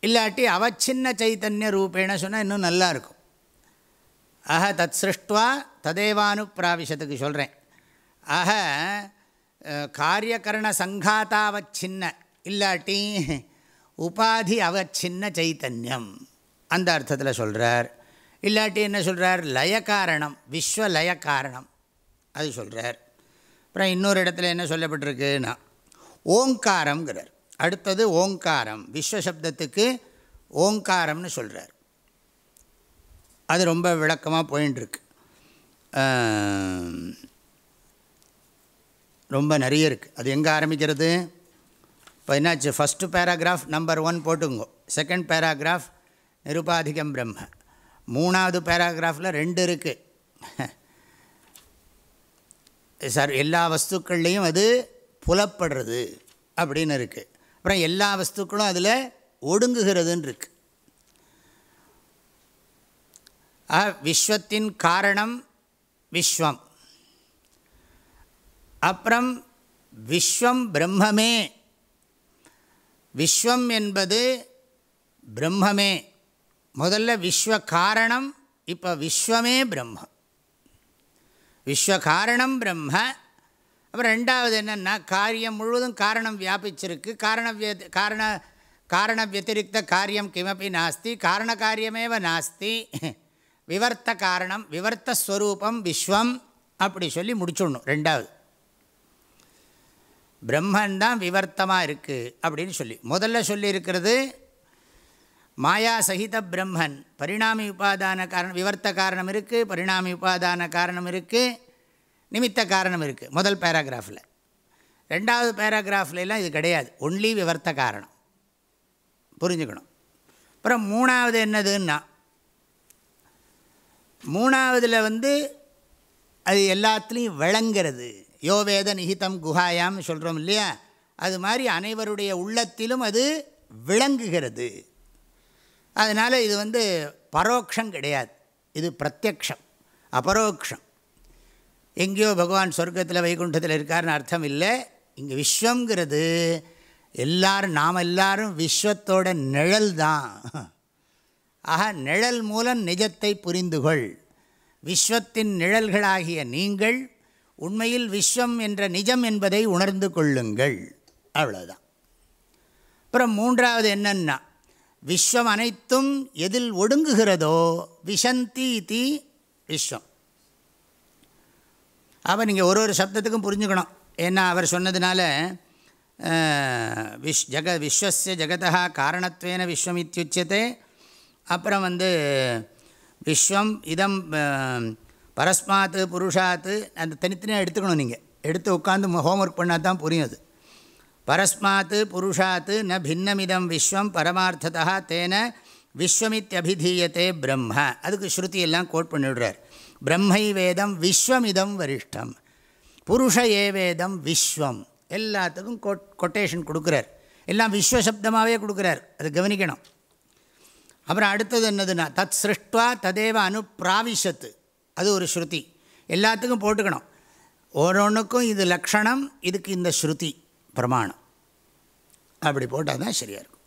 A: இல்லாட்டி அவச்சின்ன சைத்தன்ய ரூபேண சொன்னால் இன்னும் நல்லாயிருக்கும் ஆக தத் சிருஷ்டுவா ததேவானு பிராவிஷத்துக்கு சொல்கிறேன் ஆக காரியகரண சங்காத்தாவச்சின்ன இல்லாட்டி உபாதி அவச்சின்ன சைத்தன்யம். அந்த அர்த்தத்தில் சொல்கிறார் இல்லாட்டி என்ன சொல்கிறார் லயக்காரணம். விஸ்வ லயக்காரணம். அது சொல்கிறார் அப்புறம் இன்னொரு இடத்துல என்ன சொல்லப்பட்டிருக்குன்னா ஓங்காரங்கிறார் அடுத்தது ஓங்காரம். விஸ்வசப்தத்துக்கு ஓங்காரம்னு சொல்கிறார் அது ரொம்ப விளக்கமாக போயின்ட்டுருக்கு ரொம்ப நிறைய இருக்குது அது எங்கே ஆரம்பிக்கிறது? இப்போ என்னாச்சு? ஃபஸ்ட்டு பேராகிராஃப் நம்பர் ஒன் போட்டுங்கோ. செகண்ட் பேராகிராஃப் நிருபாதிகம் பிரம்ம. மூணாவது பேராகிராஃபில் ரெண்டு இருக்குது சார் எல்லா வஸ்துக்கள்லேயும் அது புலப்படுறது அப்படின்னு இருக்குது அப்புறம் எல்லா வஸ்துக்களும் அதில் ஒடுங்குகிறதுன்னு இருக்குது விஸ்வத்தின் காரணம் விஸ்வம். அப்புறம் விஸ்வம் பிரம்மமே. விஸ்வம் என்பது பிரம்மமே. முதல்ல விஸ்வ காரணம் இப்போ விஸ்வமே பிரம்மம் விஸ்வ காரணம் பிரம்ம. அப்புறம் ரெண்டாவது என்னென்னா காரியம் முழுவதும் காரணம் வியாபிச்சிருக்கு. காரண காரண காரண வத்திரிக்த காரியம் கிமப்பி நாஸ்தி காரண காரியமேவ நாஸ்தி. விவர்த்த காரணம் விவர்த்தஸ்வரூபம் விஸ்வம் அப்படி சொல்லி முடிச்சுடணும் ரெண்டாவது. பிரம்மன் தான் விவர்த்தமாக இருக்குது அப்படின்னு சொல்லி. முதல்ல சொல்லியிருக்கிறது மாயா சகித பிரம்மன் பரிணாமி உபாதான காரணம் விவர்த்த காரணம் இருக்குது பரிணாமி உபாதான காரணம் இருக்குது நிமித்த காரணம் இருக்குது முதல் பேராகிராஃபில் ரெண்டாவது பேராகிராஃப்லாம் இது கிடையாது. ஒன்லி விவர்த்த காரணம். புரிஞ்சுக்கணும். அப்புறம் மூணாவது என்னதுன்னா மூணாவதில் வந்து அது எல்லாத்துலேயும் விளங்கிறது. யோவேத நிகிதம் குஹாயாம்னு சொல்கிறோம் இல்லையா? அது மாதிரி அனைவருடைய உள்ளத்திலும் அது விளங்குகிறது. அதனால் இது வந்து பரோக்ஷம் கிடையாது. இது பிரத்யக்ஷம் அபரோக்ஷம். எங்கேயோ பகவான் சொர்க்கத்தில் வைகுண்டத்தில் இருக்காருன்னு அர்த்தம் இல்லை. இங்கே விஸ்வங்கிறது எல்லாரும் நாம் எல்லாரும் விஸ்வத்தோட நிழல் தான். ஆக நிழல் மூலம் நிஜத்தை புரிந்துகொள். விஸ்வத்தின் நிழல்களாகிய நீங்கள் உண்மையில் விஸ்வம் என்ற நிஜம் என்பதை உணர்ந்து கொள்ளுங்கள். அவ்வளோதான் அப்புறம் மூன்றாவது என்னன்னா விஸ்வம் அனைத்தும் எதில் ஒடுங்குகிறதோ விஷந்தி தி விஸ்வம். அப்போ நீங்கள் ஒரு ஒரு சப்தத்துக்கும் புரிஞ்சுக்கணும். ஏன்னா அவர் சொன்னதுனால விஷ் ஜக விஸ்வச ஜெகதா காரணத்துவேன விஸ்வம் இத்தியுச்சதே அப்புறம் வந்து விஸ்வம் இதம் பரஸ்மாத்து புருஷாத்து அந்த தனித்தனியாக எடுத்துக்கணும் நீங்கள் எடுத்து உட்காந்து ஹோம்ஒர்க் பண்ணால் தான் புரியும் அது. பரஸ்மாத் புருஷாத் ந பின்னமிதம் விஸ்வம் பரமார்த்ததா தேன விஸ்வமித்யபிதீயத்தே பிரம்ம அதுக்கு ஸ்ருதி எல்லாம் கோட் பண்ணிவிடுறார் பிரம்மை வேதம் விஸ்வமிதம் வரிஷ்டம் புருஷ ஏ வேதம் விஸ்வம் எல்லாத்துக்கும் கோட் கொட்டேஷன் கொடுக்குறார். எல்லாம் விஸ்வசப்தமாகவே கொடுக்குறார். அது கவனிக்கணும். அப்புறம் அடுத்தது என்னதுன்னா தத் சிருஷ்டுவா ததேவ அனுப்பிராவிஷத்து அது ஒரு ஸ்ருதி. எல்லாத்துக்கும் போட்டுக்கணும். ஒவ்வொன்றுக்கும் இது லக்ஷணம் இதுக்கு இந்த ஸ்ருதி பிரமாணம். அப்படி போட்டால் தான் சரியாக இருக்கும்.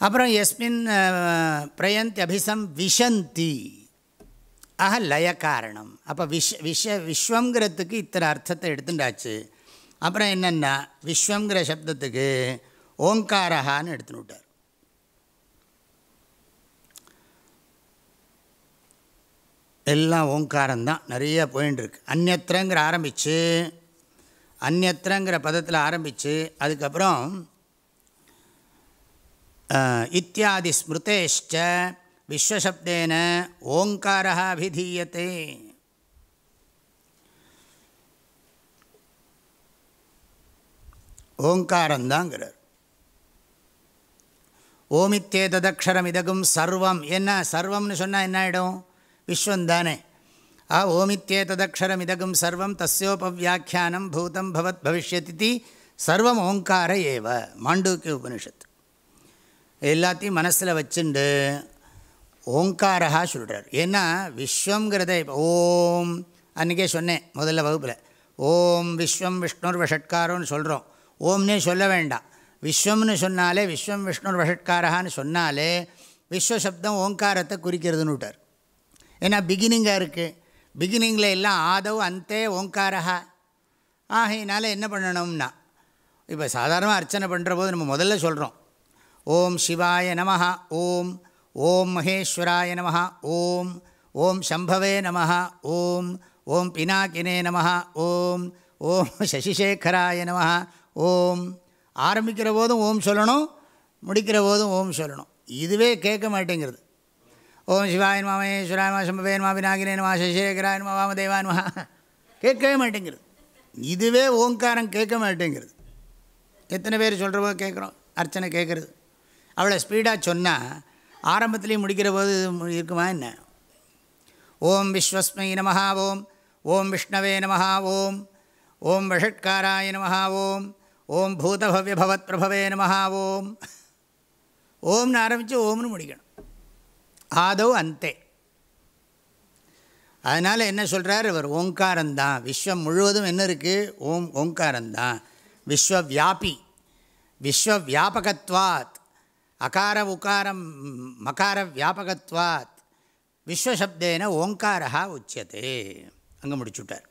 A: அப்புறம் எஸ்மின் பிரயந்தி அபிசம் விஷந்தி. ஆக லய காரணம். அப்போ விஷ விஷ விஸ்வங்கிறதுக்கு இத்தனை அர்த்தத்தை எடுத்துட்டாச்சு அப்புறம் என்னென்னா விஸ்வங்கிற சப்தத்துக்கு ஓங்காரஹான்னு எடுத்துன்னு விட்டார். எல்லாம் ஓங்காரம்தான். நிறைய போயின்னு இருக்கு அந்நத்திரங்கிற ஆரம்பித்து அந்நத்திரங்கிற பதத்தில் ஆரம்பித்து அதுக்கப்புறம் இத்தியாதி ஸ்மிருதேஷ்ட விஸ்வசப்தேன ஓங்காரா அபிதீயத்தை ஓங்காரந்தாங்கிறார் ஓமித்தே ததக்ஷரம் இதகும் சர்வம். என்ன? சர்வம்னு சொன்னால் என்ன ஆகிடும் விஸ்வந்தானே ஆ ஓமித்தே சர்வம் தஸ்யோபவியாக்கியானம் பூதம் பவத் பவிஷ்யதி சர்வம் ஓங்கார ஏவ மாண்டூக்கிய உபனிஷத் எல்லாத்தையும் மனசில் வச்சுண்டு ஓங்காரா சொல்கிறார் ஏன்னா விஸ்வங்கிறத ஓம் அன்றைக்கே சொன்னேன் முதல்ல வகுப்பில். ஓம் விஸ்வம் விஷ்ணுர் வஷட்காரோன்னு சொல்கிறோம் ஓம்னே சொல்ல வேண்டாம். விஸ்வம்னு சொன்னாலே விஸ்வம் விஷ்ணுர் வஷட்காரஹான்னு சொன்னாலே விஸ்வசப்தம் ஓங்காரத்தை குறிக்கிறதுன்னு விட்டார். ஏன்னா பிகினிங்காக இருக்குது பிகினிங்கில் எல்லாம் ஆதவ் அந்தே ஓங்காரஹா. ஆகையினால என்ன பண்ணணும்னா இப்போ சாதாரணமாக அர்ச்சனை பண்ணுற போது நம்ம முதல்ல சொல்கிறோம் ஓம் சிவாய நமஹா ஓம் ஓம் மகேஸ்வராய நமஹா ஓம் ஓம் சம்பவே நமஹா ஓம் ஓம் பினாக்கினே நமஹா ஓம் ஓம் சசிசேகராய நமஹா ஓம். ஆரம்பிக்கிற போதும் ஓம் சொல்லணும் முடிக்கிற போதும் ஓம் சொல்லணும். இதுவே கேட்க மாட்டேங்கிறது. ஓம் சிவாய நம மகேஸ்வராய நம சம்பவே நம பினாக்கினே நம சசிசேகராய நம வாமதேவா கேட்கவே மாட்டேங்கிறது இதுவே ஓங்காரம் கேட்க மாட்டேங்கிறது எத்தனை பேர் சொல்கிறவோ கேட்குறோம் அர்ச்சனை கேட்குறது அவ்வளோ ஸ்பீடாக சொன்னால் ஆரம்பத்துலேயும் முடிக்கிற போது இருக்குமா என்ன ஓம் விஸ்வஸ்மை நமஹா ஓம் ஓம் விஷ்ணவே நமஹா ஓம் ஓம் வஷட்காராய நமஹா ஓம் ஓம் பூதபவ்யபவத் பிரபவே நமஹா ஓம் ஓம்னு ஆரம்பித்து ஓம்னு முடிக்கணும் ஆதவ் அந்தே. அதனால் என்ன சொல்கிறார் இவர் ஓங்காரந்தான் விஸ்வம் முழுவதும் என்ன இருக்குது ஓம் ஓங்காரந்தான் விஸ்வவியாபி. விஸ்வவியாபகத்வாத். அகார உகாரம் மகார வியாபகத்வாத். விஸ்வசப்தேன ஓங்காரா உச்சியதே அங்கே முடிச்சுட்டார்.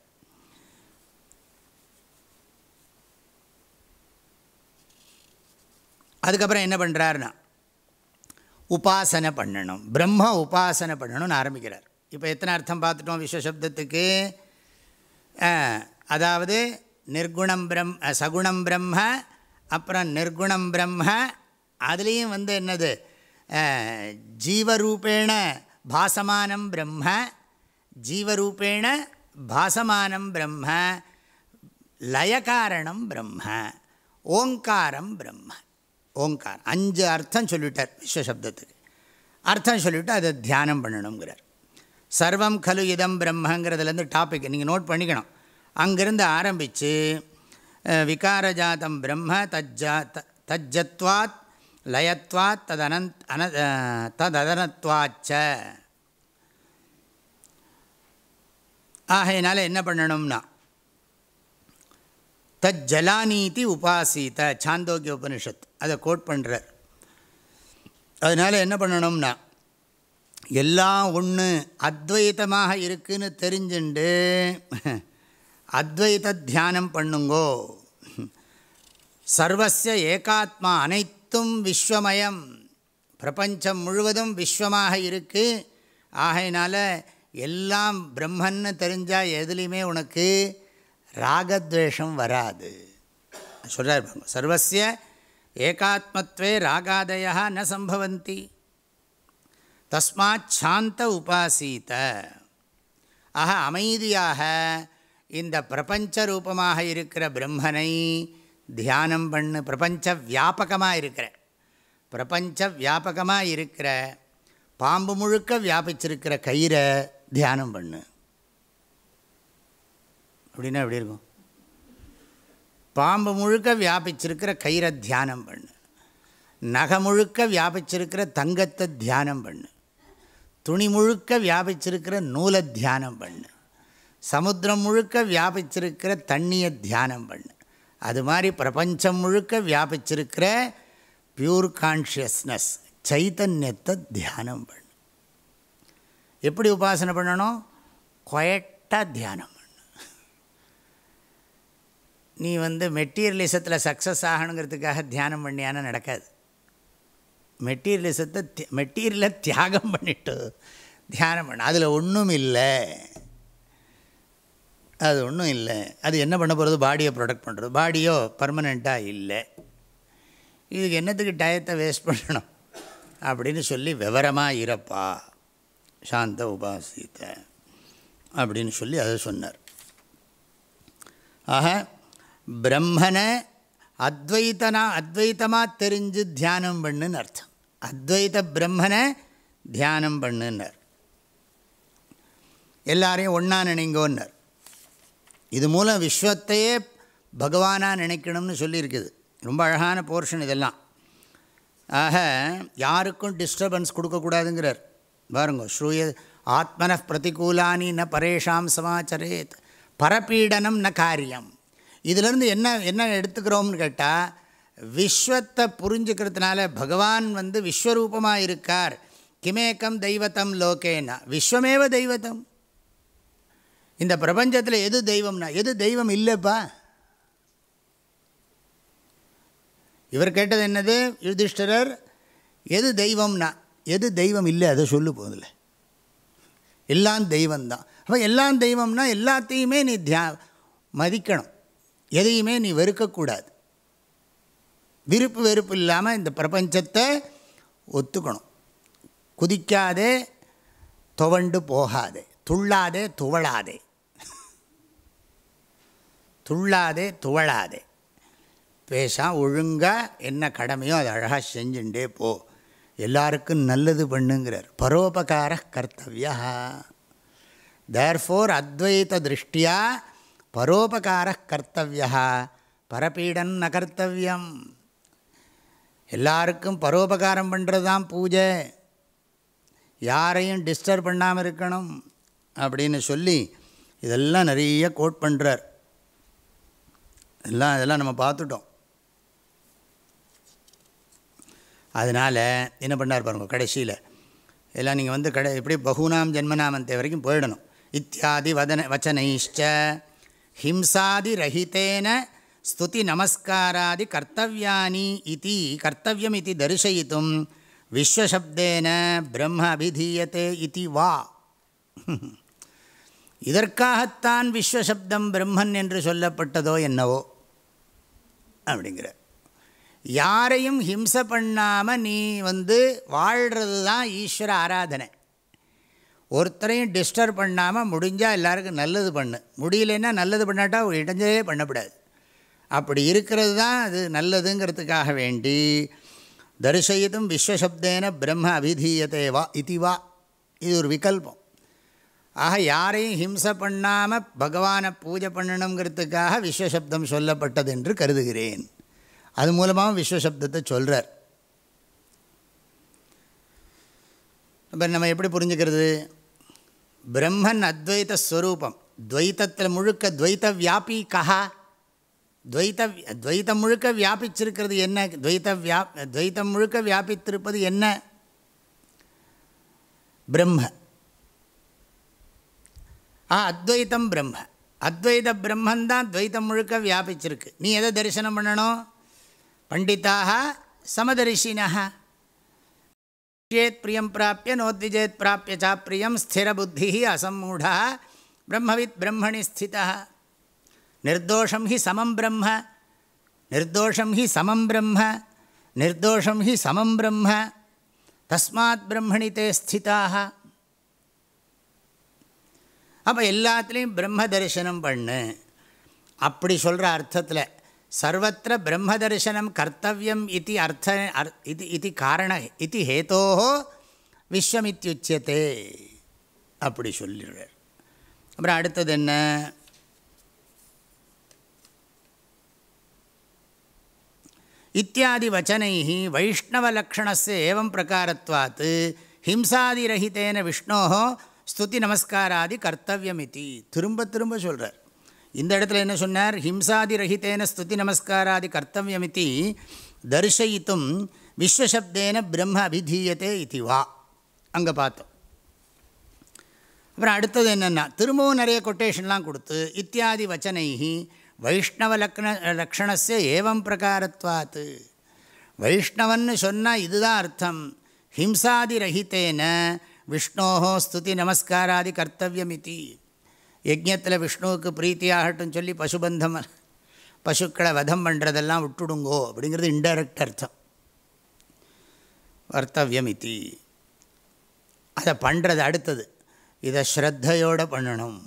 A: அதுக்கப்புறம் என்ன பண்ணுறாருன்னா உபாசனை பண்ணணும். பிரம்ம உபாசனை பண்ணணும்னு ஆரம்பிக்கிறார். இப்போ எத்தனை அர்த்தம் பார்த்துட்டோம் விஸ்வசப்தத்துக்கு அதாவது நிர்குணம் பிரம் சகுணம் பிரம்ம அப்புறம் நிர்குணம் பிரம்ம அதுலேயும் வந்து என்னது? ஜீவரூபேண பாசமானம் பிரம்ம ஜீவரூபேண பாசமானம் பிரம்ம லயகாரணம் பிரம்ம ஓங்காரம் பிரம்ம. ஓங்கார். அஞ்சு அர்த்தம் சொல்லிட்டார் விஸ்வசப்தத்துக்கு அர்த்தம் சொல்லிவிட்டு அதை தியானம் பண்ணணுங்கிறார் சர்வம் கலு இதம் பிரம்மங்கிறதுலேருந்து டாபிக் நீங்கள் நோட் பண்ணிக்கணும். அங்கேருந்து ஆரம்பித்து விகாரஜாத்தம் பிரம்ம தஜ்ஜா தஜ்ஜத்வாத் லயத்வாத் ததனந்த் அன ததனத்வாச்ச. ஆகையினால என்ன பண்ணணும்னா தஜ்ஜலானீதி உபாசீத சாந்தோக்கிய உபனிஷத். அதை கோட் பண்ணுறார் அதனால் என்ன பண்ணணும்னா எல்லாம் ஒன்று அத்வைத்தமாக இருக்குதுன்னு தெரிஞ்சுண்டு அத்வைத தியானம் பண்ணுங்கோ. சர்வசிய ஏகாத்மா அனைத்தும் விஸ்வமயம். பிரபஞ்சம் முழுவதும் விஸ்வமாக இருக்குது ஆகையினால எல்லாம் பிரம்மன்னு தெரிஞ்சால் எதுலேயுமே உனக்கு ராகத்வேஷம் வராது. சொல்கிறார் சர்வசிய ஏகாத்மத்வே ராகாதயா ந சம்பவந்தி. தஸ்மாத் சாந்த உபாசீத. ஆக அமைதியாக இந்த பிரபஞ்ச ரூபமாக இருக்கிற பிரம்மனை தியானம் பண்ணு. பிரபஞ்ச வியாபகமாக இருக்கிற. பிரபஞ்ச வியாபகமாக இருக்கிற. பாம்பு முழுக்க வியாபிச்சிருக்கிற கயிறை தியானம் பண்ணு. அப்படின்னா எப்படி இருக்கும்? பாம்பு முழுக்க வியாபிச்சிருக்கிற கயிறை தியானம் பண்ணு. நகை முழுக்க வியாபிச்சிருக்கிற தங்கத்தை தியானம் பண்ணு. துணி முழுக்க வியாபிச்சிருக்கிற நூலை தியானம் பண்ணு. சமுத்திரம் முழுக்க வியாபிச்சிருக்கிற தண்ணியை தியானம் பண்ணு. அது மாதிரி பிரபஞ்சம் முழுக்க வியாபிச்சிருக்கிற பியூர் கான்ஷியஸ்னஸ் சைத்தன்யத்தை தியானம் பண்ணு. எப்படி உபாசனை பண்ணணும்? கொயட்டாக தியானம் நீ வந்து மெட்டீரியலிசத்தில் சக்ஸஸ் ஆகணுங்கிறதுக்காக தியானம் பண்ணியானா நடக்காது. மெட்டீரியலிசத்தை மெட்டீரியலை தியாகம் பண்ணிட்டு தியானம் பண்ண. அதில் ஒன்றும் இல்லை. அது ஒன்றும் இல்லை. அது என்ன பண்ண போகிறது பாடியை ப்ரொடக்ட் பண்ணுறது பாடியோ பர்மனெண்ட்டாக இல்லை. இதுக்கு என்னத்துக்கு டயத்தை வேஸ்ட் பண்ணணும்? அப்படின்னு சொல்லி விவரமாக இருப்பா. சாந்த உபாசித்த. அப்படின்னு சொல்லி அதை சொன்னார். ஆக பிரம்மனை அத்வைத்தனா அத்வைத்தமாக தெரிஞ்சு தியானம் பண்ணுன்னு அர்த்தம். அத்வைத பிரம்மனை தியானம் பண்ணுன்னார். எல்லாரையும் ஒன்றா நினைங்கோன்னார். இது மூலம் விஸ்வத்தையே பகவானாக நினைக்கணும்னு சொல்லியிருக்குது. ரொம்ப அழகான போர்ஷன் இதெல்லாம். ஆக யாருக்கும் டிஸ்டர்பன்ஸ் கொடுக்கக்கூடாதுங்கிறார். பாருங்க ஸ்ரூய ஆத்மன பிரதிகூலானி ந பரேஷாம் சமாச்சரேத். பரப்பீடனம் ந காரியம். இதிலேருந்து என்ன என்ன எடுத்துக்கிறோம்னு கேட்டால் விஸ்வத்தை புரிஞ்சுக்கிறதுனால பகவான் வந்து விஸ்வரூபமாக இருக்கார். கிமேக்கம் தெய்வத்தம் லோகேனா. விஸ்வமேவ தெய்வத்தம். இந்த பிரபஞ்சத்தில் எது தெய்வம்னா எது தெய்வம் இல்லைப்பா? இவர் கேட்டது என்னது? யுதிஷ்டரர் எது தெய்வம்னா எது தெய்வம் இல்லை அதை சொல்லு போதில் எல்லாம் தெய்வம்தான். அப்போ எல்லாம் தெய்வம்னா எல்லாத்தையுமே நீ தியா மதிக்கணும். எதையுமே நீ வெறுக்கக்கூடாது. விருப்பு வெறுப்பு இல்லாமல் இந்த பிரபஞ்சத்தை ஒத்துக்கணும். குதிக்காதே துவண்டு போகாதே. துள்ளாதே துவளாதே. துள்ளாதே துவளாதே. பேசா ஒழுங்காக என்ன கடமையோ அதை அழகாக செஞ்சுட்டே போ. எல்லாருக்கும் நல்லது பண்ணுங்கிறார். பரோபகார கர்த்தவியா. தேர்ஃபோர் அத்வைத திருஷ்டியா பரோபகார கர்த்தவியா பரபீடன் ந கர்த்தவியம். எல்லாருக்கும் பரோபகாரம் பண்ணுறது தான் பூஜை. யாரையும் டிஸ்டர்ப் பண்ணாமல் இருக்கணும் அப்படின்னு சொல்லி இதெல்லாம் நிறைய கோட் பண்ணுறார் எல்லாம் இதெல்லாம் நம்ம பார்த்துட்டோம். அதனால் என்ன பண்ணார் பாருங்க கடைசியில். எல்லாம் நீங்கள் வந்து கடை எப்படி பகுனாம் ஜென்மநாமந்தே வரைக்கும் போயிடணும். இத்தியாதி வதன வச்சனைஷ்ட ஹிம்சாதிரஹிதேன ஸ்துதி நமஸ்காராதி கர்த்தவியானி இது கர்த்தவியம் இது தரிசயித்தும் விஸ்வசப்தேன பிரம்ம அபிதீயத்தே இது வா இதற்காகத்தான் விஸ்வசப்தம் பிரம்மன் என்று சொல்லப்பட்டதோ என்னவோ அப்படிங்கிற யாரையும் ஹிம்சை பண்ணாமல் நீ வந்து வாழ்கிறது தான் ஈஸ்வர ஆராதனை ஒருத்தரையும் டிஸ்டர்ப் பண்ணாமல் முடிஞ்சால் எல்லாருக்கும் நல்லது பண்ணு. முடியலன்னா நல்லது பண்ணாட்டா இடைஞ்சலே பண்ணக்கூடாது அப்படி இருக்கிறது தான் அது நல்லதுங்கிறதுக்காக வேண்டி தரிசயித்தும் விஸ்வசப்தேன பிரம்ம அபிதீயத்தை வா இது வா. இது ஒரு விகல்பம். ஆக யாரையும் ஹிம்சை பண்ணாமல் பகவானை பூஜை பண்ணணுங்கிறதுக்காக விஸ்வசப்தம் சொல்லப்பட்டது என்று கருதுகிறேன். அது மூலமாகவும் விஸ்வசப்தத்தை சொல்கிறார் இப்போ நம்ம எப்படி புரிஞ்சுக்கிறது? பிரம்மன் அத்வைத ஸ்வரூபம். துவைத்தத்தில் முழுக்க துவைத்த வியாபி கஹா. துவைத்த துவைத்தம் முழுக்க வியாபிச்சிருக்கிறது என்ன? துவைத்த வியா துவைத்தம் முழுக்க வியாபித்திருப்பது என்ன? பிரம்ம. ஆ அத்வைத்தம் பிரம்ம. அத்வைத பிரம்மந்தான் துவைத்தம் முழுக்க வியாபிச்சிருக்கு. நீ எதை தரிசனம் பண்ணணும்? பண்டிதாக சமதரிசினா சேத் பிரியம் பிராப்பிய நோத்விஜேத் பிராப்பிய சா பிரியம் ஸ்திரபுத்தி அசம்மூடா பிரம்மவித் பிரம்மணி ஸ்திதா நிர்தோஷம் ஹி சமம் பிரம்ம நிர்தோஷம் ஹி சமம் பிரம்ம நிர்தோஷம் ஹி சமம் பிரம்ம தஸ்மாத் பிரம்மணி தே ஸ்திதாக அப்போ எல்லாத்துலேயும் பிரம்ம தரிசனம் பண்ணு। அப்படி சொல்கிற அர்த்தத்தில் சர்வத்திர பிரம்ம தரிசனம் கர்த்தவியம் இது அர்த்த இது இது காரண இது ஹேதோ விஸ்வமித்யுச்சியத்தே அப்படி சொல்லிடுறார். அப்புறம் அடுத்தது என்ன? இத்தியாதி வச்சனை வைஷ்ணவலக்ஷணஸ்ய ஏவம் பிரகாரத்வாத் ஹிம்சாதிரஹிதேன விஷ்ணோ ஸ்துதி நமஸ்காராதி கர்த்தவியம் இது. திரும்ப திரும்ப சொல்கிறார் இந்த இடத்துல என்ன சொன்னார்? ஹிம்சாதிரஹிதேன ஸ்துதி நமஸ்காராதி கர்த்தவியமிதி இது விஸ்வசப்தேன பிரம்ம அபிதீயத்தே இது வா. அங்கே பார்த்தோம். அப்புறம் அடுத்தது என்னென்னா திரும்பவும் நிறைய கொட்டேஷன்லாம் கொடுத்து இத்தியாதி வச்சனைகி வைஷ்ணவ லக்ன லக்ஷணஸ்ய ஏவம் பிரகாரத்வாத்து வைஷ்ணவன்னு சொன்னால் இதுதான் அர்த்தம். ஹிம்சாதி ரஹித்தேன விஷ்ணோஹோ ஸ்துதி நமஸ்காராதி கர்த்தவியம் இது யஜ்யத்தில் விஷ்ணுவுக்கு பிரீத்தியாகட்டும் சொல்லி பசுபந்தம் பசுக்களை வதம் பண்ணுறதெல்லாம் விட்டுடுங்கோ அப்படிங்கிறது இன்டைரக்ட் அர்த்தம். வர்த்தவியம் இத்தி அதை பண்ணுறது அடுத்தது. இதை ஸ்ரத்தையோடு பண்ணணும்.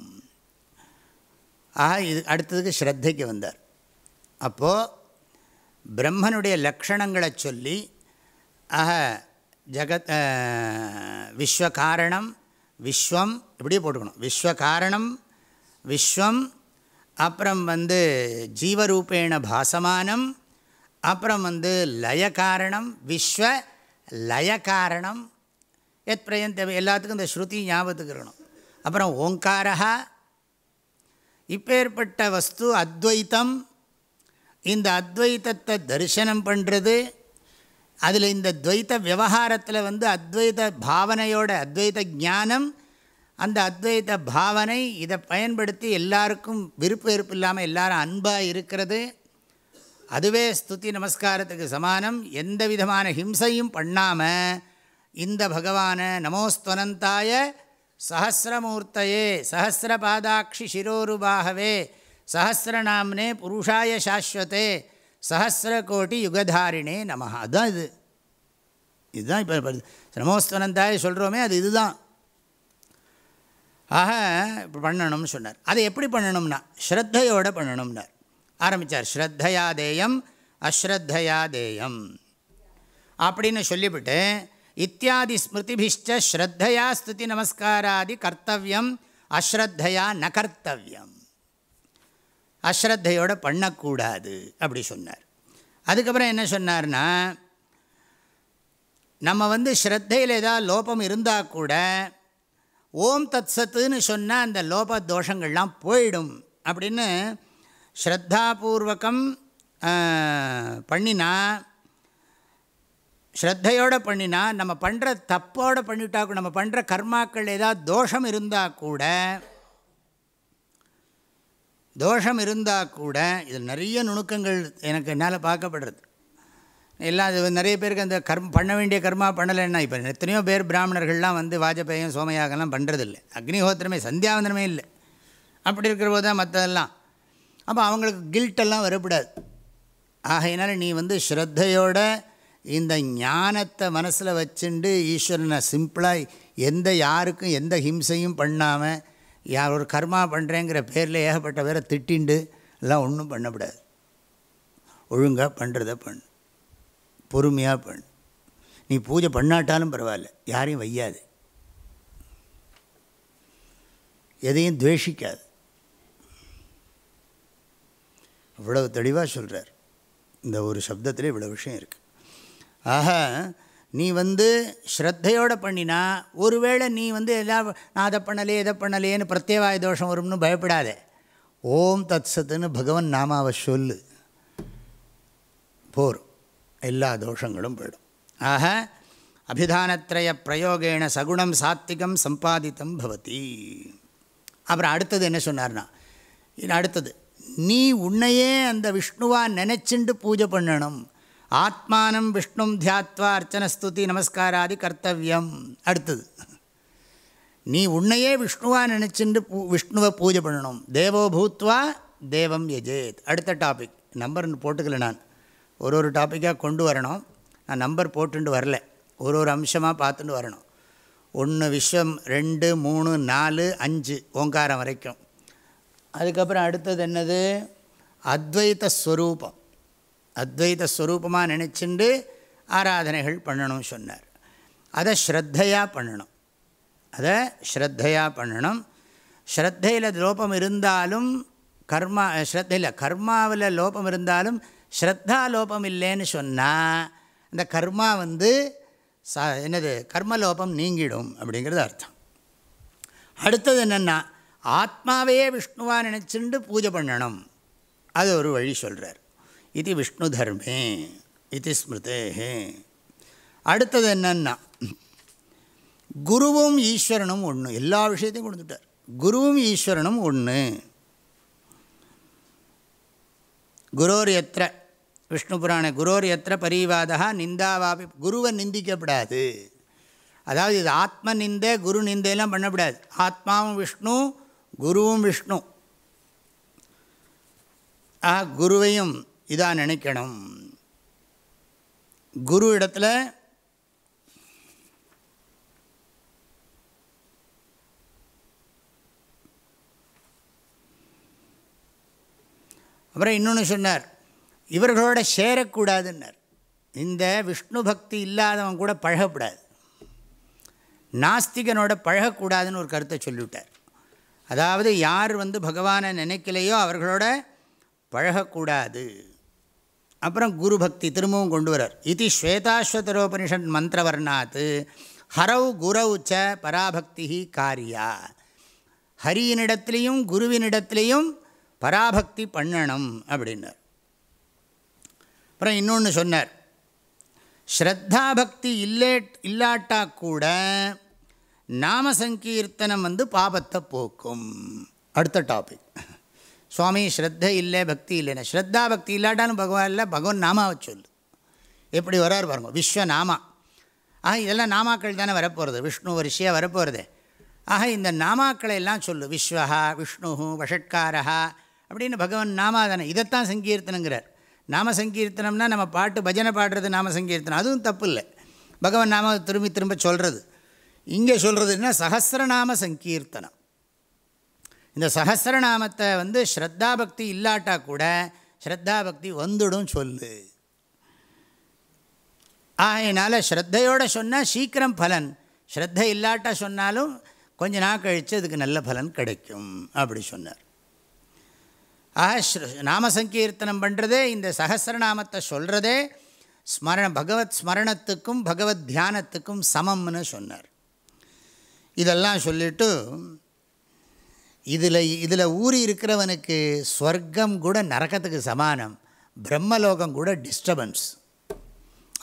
A: ஆக இது அடுத்ததுக்கு ஸ்ரத்தைக்கு வந்தார். அப்போது பிரம்மனுடைய லக்ஷணங்களை சொல்லி ஆக ஜகத் விஸ்வகாரணம் விஸ்வம் இப்படியே போட்டுக்கணும். விஸ்வகாரணம் விஸ்வம் அப்புறம் வந்து ஜீவரூபேண பாசமானம் அப்புறம் வந்து லயகாரணம் விஸ்வ லயகாரணம். எத் பிரயந்த எல்லாத்துக்கும் இந்த ஸ்ருதி ஞாபகத்துக்கு இருக்கணும் அப்புறம் ஓங்காரா இப்பேற்பட்ட வஸ்து அத்வைத்தம். இந்த அத்வைத்தத்தை தரிசனம் பண்ணுறது அதில் இந்த துவைத்த விவகாரத்தில் வந்து அத்வைத பாவனையோட அத்வைத ஞானம் அந்த அத்வைத பாவனை இதை பயன்படுத்தி எல்லாருக்கும் விருப்ப வெறுப்பு இல்லாமல் எல்லாரும் அன்பாக இருக்கிறது. அதுவே ஸ்துதி நமஸ்காரத்துக்கு சமானம். எந்த விதமான ஹிம்சையும் பண்ணாமல் இந்த பகவான நமோஸ்துவனந்தாய சஹசிரமூர்த்தையே சஹசிரபாதாட்சி சிரோருபாகவே சஹசிரநாம்னே புருஷாய சாஸ்வத்தே சஹசிரகோட்டி யுகதாரிணே நம அதுதான் இது. இதுதான் இப்போ நமோஸ்துவனந்தாய சொல்கிறோமே அது இதுதான். ஆக பண்ணணும்னு சொன்னார். அதை எப்படி பண்ணணும்னா ஸ்ரத்தையோடு பண்ணணும்னார். ஆரம்பித்தார் அஷ்ரத்தையா தேயம் அப்படின்னு சொல்லிவிட்டு இத்தியாதி ஸ்மிருதிபிஷ்ட ஸ்ரத்தையா ஸ்துதி நமஸ்காராதி கர்த்தவியம் அஸ்ரத்தையா ந கர்த்தவியம். அஸ்ரத்தையோடு பண்ணக்கூடாது அப்படி சொன்னார். அதுக்கப்புறம் என்ன சொன்னார்னா நம்ம வந்து ஸ்ரத்தையில் ஏதாவது லோபம் இருந்தால் கூட ஓம் தத் சத்துன்னு சொன்னால் அந்த லோப தோஷங்கள்லாம் போயிடும் அப்படின்னு ஸ்ரத்தாபூர்வகம் பண்ணினா ஸ்ரத்தையோடு பண்ணினா நம்ம பண்ணுற தப்போடு பண்ணிட்டா கூட நம்ம பண்ணுற கர்மாக்கள் ஏதாவது தோஷம் இருந்தால் கூட தோஷம் இருந்தால் கூட இதில் நிறைய நுணுக்கங்கள் எனக்கு என்னால் பார்க்கப்படுறது. எல்லாம் அது நிறைய பேருக்கு அந்த கர்ம பண்ண வேண்டிய கர்மா பண்ணலைன்னா இப்போ எத்தனையோ பேர் பிராமணர்கள்லாம் வந்து வாஜபேயும் சோமயாகலாம் பண்ணுறதில்லை அக்னிஹோத்திரமே சந்தியாவந்தனமே இல்லை. அப்படி இருக்கிற போது தான் மற்றதெல்லாம் அப்போ அவங்களுக்கு கில்ட்டெல்லாம் வரக்கூடாது. ஆகையினால நீ வந்து ஸ்ரத்தையோட இந்த ஞானத்தை மனசில் வச்சுண்டு ஈஸ்வரனை சிம்பிளாக எந்த யாருக்கும் எந்த ஹிம்சையும் பண்ணாமல் யார் ஒரு கர்மா பண்ணுறேங்கிற பேரில் ஏகப்பட்ட பேரை திட்டிண்டு எல்லாம் ஒன்றும் பண்ணக்கூடாது ஒழுங்காக பண்ணுறத பண்ணு. பொறுமையாக பண்ணு. நீ பூஜை பண்ணாட்டாலும் பரவாயில்ல யாரையும் வையாது. எதையும் துவேஷிக்காது. இவ்வளவு தெளிவாக சொல்கிறார் இந்த ஒரு சப்தத்தில் இவ்வளோ விஷயம் இருக்குது ஆக நீ வந்து ஸ்ரத்தையோடு பண்ணினா ஒருவேளை நீ வந்து எல்லா நான் அதை பண்ணலையே இதை பண்ணலையேன்னு பிரத்யேகாய தோஷம் வரும்னு பயப்படாதே. ஓம் தத் சத்துன்னு பகவன் நாமாவை சொல்லு. போரும். எல்லா தோஷங்களும் போயிடும் ஆக அபிதானத்ரய பிரயோகேண சகுணம் சாத்திகம் சம்பாதித்தம் பவதி அப்புறம் அடுத்தது என்ன சொன்னார்னா அடுத்தது நீ உன்னையே அந்த விஷ்ணுவாக நினச்சிண்டு பூஜை பண்ணணும் ஆத்மானம் விஷ்ணும் தியாத்வா அர்ச்சனஸ்துதி நமஸ்காராதி கர்த்தவியம் அடுத்தது நீ உன்னையே விஷ்ணுவாக நினச்சிண்டு பூ விஷ்ணுவை பூஜை பண்ணணும் தேவோ பூத்வா தேவம் எஜேத் அடுத்த டாபிக் நம்பர் போட்டுக்கல நான் ஒரு ஒரு டாப்பிக்காக கொண்டு வரணும். நான் நம்பர் போட்டுண்டு வரல. ஒரு ஒரு அம்சமாக பார்த்துட்டு வரணும். ஒன்று விஸ்வம் ரெண்டு மூணு நாலு அஞ்சு ஓங்காரம் வரைக்கும். அதுக்கப்புறம் அடுத்தது என்னது? அத்வைத ஸ்வரூபம். அத்வைத ஸ்வரூபமாக நினச்சிண்டு ஆராதனைகள் பண்ணணும்னு சொன்னார். அதை ஸ்ரத்தையாக பண்ணணும். அதை ஸ்ரத்தையாக பண்ணணும். ஸ்ரத்தையில் லோபம் இருந்தாலும் கர்மா ஸ்ரத்தையில் கர்மாவில் லோபம் இருந்தாலும் ஸ்ரத்தாலோபம் இல்லைன்னு சொன்னால் அந்த கர்மா வந்து ச என்னது கர்மலோபம் நீங்கிடும் அப்படிங்கிறது அர்த்தம். அடுத்தது என்னென்னா ஆத்மாவையே விஷ்ணுவாக நினச்சிண்டு பூஜை பண்ணணும். அது ஒரு வழி சொல்கிறார் இது விஷ்ணு தர்மே இது ஸ்மிருதே அடுத்தது என்னன்னா குருவும் ஈஸ்வரனும் ஒன்று எல்லா விஷயத்தையும் கொடுத்துட்டார். குருவும் ஈஸ்வரனும் ஒன்று குரோர் எத்திர விஷ்ணு புராண குரோர் எத்திர பரிவாதா நிந்தாவாபி குருவை நிந்திக்கப்படாது. அதாவது இது ஆத்ம நிந்தை குரு நிந்தையெல்லாம் பண்ணக்கூடாது ஆத்மாவும் விஷ்ணு குருவும் விஷ்ணு. ஆ குருவையும் இதாக நினைக்கணும். குரு இடத்துல அப்புறம் இன்னொன்று சொன்னார் இவர்களோட சேரக்கூடாதுன்னார். இந்த விஷ்ணு பக்தி இல்லாதவன் கூட பழகக்கூடாது. நாஸ்திகனோட பழகக்கூடாதுன்னு ஒரு கருத்தை சொல்லிவிட்டார். அதாவது யார் வந்து பகவானை நினைக்கலையோ அவர்களோட பழகக்கூடாது. அப்புறம் குரு பக்தி திரும்பவும் கொண்டு வரார் இது ஸ்வேதாஸ்வதரோபனிஷன் மந்திரவர்ணாத்து ஹரவு குரவு ச பராபக்தி காரியா. ஹரியினிடத்துலேயும் குருவினிடத்துலேயும் பராபக்தி பண்ணணும் அப்படின்னார். அப்புறம் இன்னொன்று சொன்னார். ஸ்ரத்தா பக்தி இல்லே இல்லாட்டா கூட நாம சங்கீர்த்தனம் வந்து பாபத்தை போக்கும். அடுத்த டாபிக் சுவாமி ஸ்ரத்த இல்லை பக்தி இல்லைன்னா. ஸ்ரத்தா பக்தி இல்லாட்டாலும் பகவான் இல்லை பகவான் நாமாவை சொல்லு. எப்படி வரார் பாருங்க விஸ்வநாமா ஆக இதெல்லாம் நாமாக்கள் தானே வரப்போகிறது விஷ்ணு வரிசையாக வரப்போகிறது ஆக இந்த நாமாக்களை எல்லாம் சொல்லு. விஸ்வஹா விஷ்ணு வஷட்காரா அப்படின்னு பகவான் நாமா இதைத்தான் சங்கீர்த்தனங்கிறார். நாம சங்கீர்த்தனம்னா நம்ம பாட்டு பஜனை பாடுறது நாம சங்கீர்த்தனம். அதுவும் தப்பு இல்லை பகவான் நாம திரும்பி திரும்ப சொல்கிறது இங்கே சொல்கிறதுன்னா சஹசிரநாம சங்கீர்த்தனம். இந்த சஹசிரநாமத்தை வந்து ஸ்ரத்தா பக்தி இல்லாட்டா கூட ஸ்ரத்தா பக்தி வந்துடும் சொல்லு. ஆகையினால ஸ்ரத்தையோடு சொன்னால் சீக்கிரம் பலன். ஸ்ரத்தை இல்லாட்டா சொன்னாலும் கொஞ்ச நாள் கழித்து அதுக்கு நல்ல பலன் கிடைக்கும். அப்படி சொன்னார். ஆக நாம சங்கீர்த்தனம் பண்ணுறதே இந்த சகசிரநாமத்தை சொல்கிறதே ஸ்மரண பகவத் ஸ்மரணத்துக்கும் பகவத் தியானத்துக்கும் சமம்னு சொன்னார். இதெல்லாம் சொல்லிவிட்டு இதில் இதில் ஊறி இருக்கிறவனுக்கு ஸ்வர்க்கம் கூட நரக்கத்துக்கு சமானம் பிரம்மலோகம் கூட டிஸ்டர்பன்ஸ்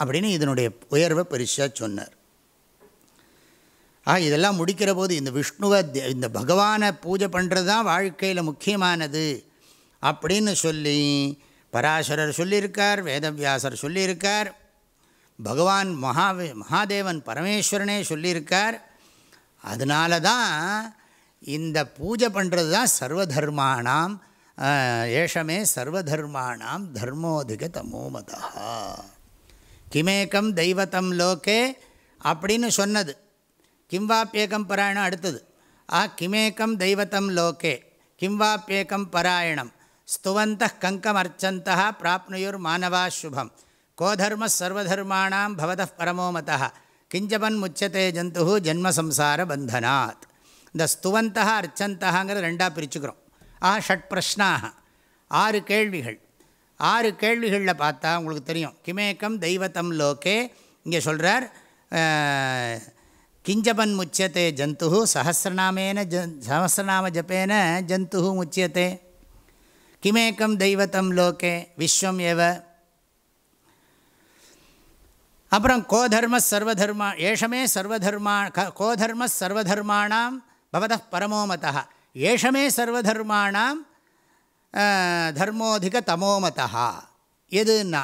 A: அப்படின்னு இதனுடைய உயர்வை பரிசாக சொன்னார். ஆ இதெல்லாம் முடிக்கிற போது இந்த விஷ்ணுவை இந்த பகவானை பூஜை பண்ணுறது தான் வாழ்க்கையில் முக்கியமானது. அப்படின்னு சொல்லி பராசரர் சொல்லியிருக்கார் வேதவியாசர் சொல்லியிருக்கார் பகவான் மகா மகாதேவன் பரமேஸ்வரனே சொல்லியிருக்கார். அதனால தான் இந்த பூஜை பண்ணுறது தான் சர்வதர்மானாம் ஏஷமே சர்வதர்மானாம் தர்மோதிக தமோமதா கிமேக்கம் தெய்வத்தம் லோகே அப்படின்னு சொன்னது. கிம்வாப்பியேக்கம் பராயணம் அடுத்தது. ஆ கிமேக்கம் தெய்வத்தம் லோகே கிம்வாப்பியேக்கம் பராயணம். ஸ்துவந்த கங்கமர்ச்சந்த பிராப்னுயுர் மாணவா சுபம் கோதர்ம சர்வதர்மாணாம் பவத பரமோமத கிஞ்சபன் முச்சதே ஜந்து ஜென்மசம்சார பந்தனாத். இந்த ஸ்துவந்தா அர்ச்சந்தகாங்கிற ரெண்டாக பிரிச்சுக்கிறோம். ஆ ஷட் பிரஷ்னாக ஆறு கேள்விகள். ஆறு கேள்விகளில் பார்த்தா உங்களுக்கு தெரியும். கிமேக்கம் தெய்வத்தம் லோகே. இங்கே சொல்கிறார் கிஞ்சபன் முச்சியத்தை ஜந்து சஹசிரநாமேன ஜ சஹசிரநாம ஜப்பேன ஜந்து முச்சியத்தை. கிமேக்கம் தெய்வத்தம் லோகே விஸ்வம் ஏவ. அப்புறம் கோதர்ம சர்வதர்மா ஏஷமே சர்வதர்மா கோதர்ம சர்வதர்மாணாம் பவத பரமோமதா ஏஷமே சர்வதர்மாணாம் தர்மோதிக தமோமதா எதுன்னா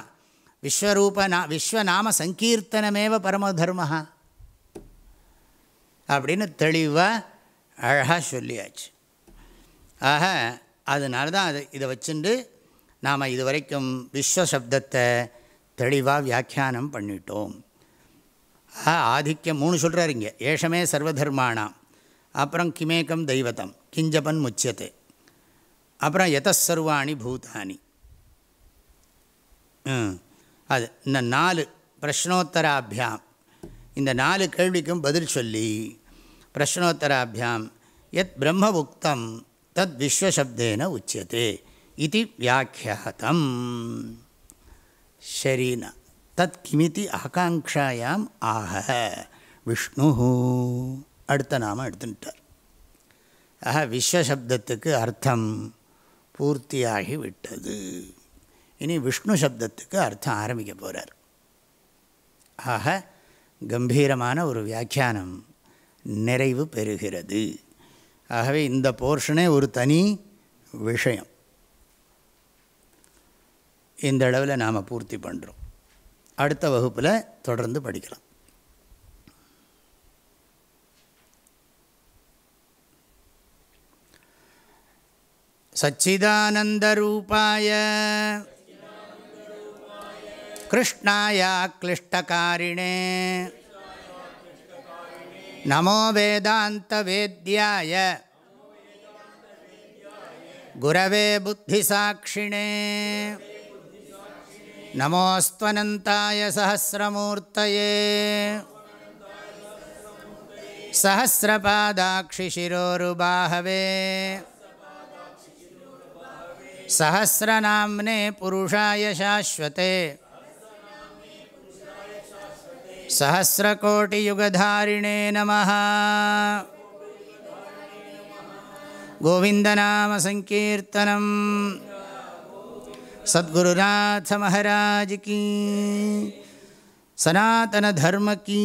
A: விஸ்வரூப நா விஸ்வநாம சங்கீர்த்தனமேவ பரமதர்ம அப்படின்னு தெளிவாக அழகாக சொல்லியாச்சு. ஆக அதனால தான் அது இதை வச்சுண்டு நாம் இது வரைக்கும் விஸ்வசப்தத்தை தெளிவாக வியாக்கியானம் பண்ணிட்டோம். ஆதிக்கம் மூணு சொல்கிறார் இங்கே. ஏஷமே சர்வதர்மானாம் அப்புறம் கிமேக்கம் தெய்வத்தம் கிஞ்சபன் முச்சியத்தை அப்புறம் எதசர்வாணி பூதானி. அது இந்த நாலு பிரஷ்னோத்தராபியாம். இந்த நாலு கேள்விக்கும் பதில் சொல்லி பிரஷ்னோத்தராபியாம் எத் பிரம்ம உக்தம் தத் விஸ்வசப்தேன உச்சியதே இது வியாக்கியாத்தம் சரினா தத் கிமிதி ஆகாங்காயாம் ஆக விஷ்ணு அடுத்த நாம எடுத்துட்டார் ஆக விஸ்வசப்தத்துக்கு அர்த்தம் பூர்த்தியாகி விட்டது இனி விஷ்ணு சப்தத்துக்கு அர்த்தம் ஆரம்பிக்க போகிறார் ஆக கம்பீரமான ஒரு வியாக்கியானம் நிறைவு பெறுகிறது ஆகவே இந்த போர்ஷனே ஒரு தனி விஷயம் இந்த அளவில் நாம் பூர்த்தி பண்ணுறோம் அடுத்த வகுப்பில் தொடர்ந்து படிக்கலாம் सच्चिदानन्दरूपाय कृष्णाय क्लिष्टकारिणे नमो वेदान्तवेद्याय गुरवे बुद्धिसाक्षिणे नमोऽस्त्वनन्ताय सहस्रमूर्तये सहस्रपादाक्षिशिरोरुबाहवे सहस्रनाम्ने पुरुषाय शाश्वते सहस्रकोटियुगधारिणे नमः। गोविन्दनामसङ्कीर्तनं सद्गुरुनाथमहाराज की सनातनधर्म की।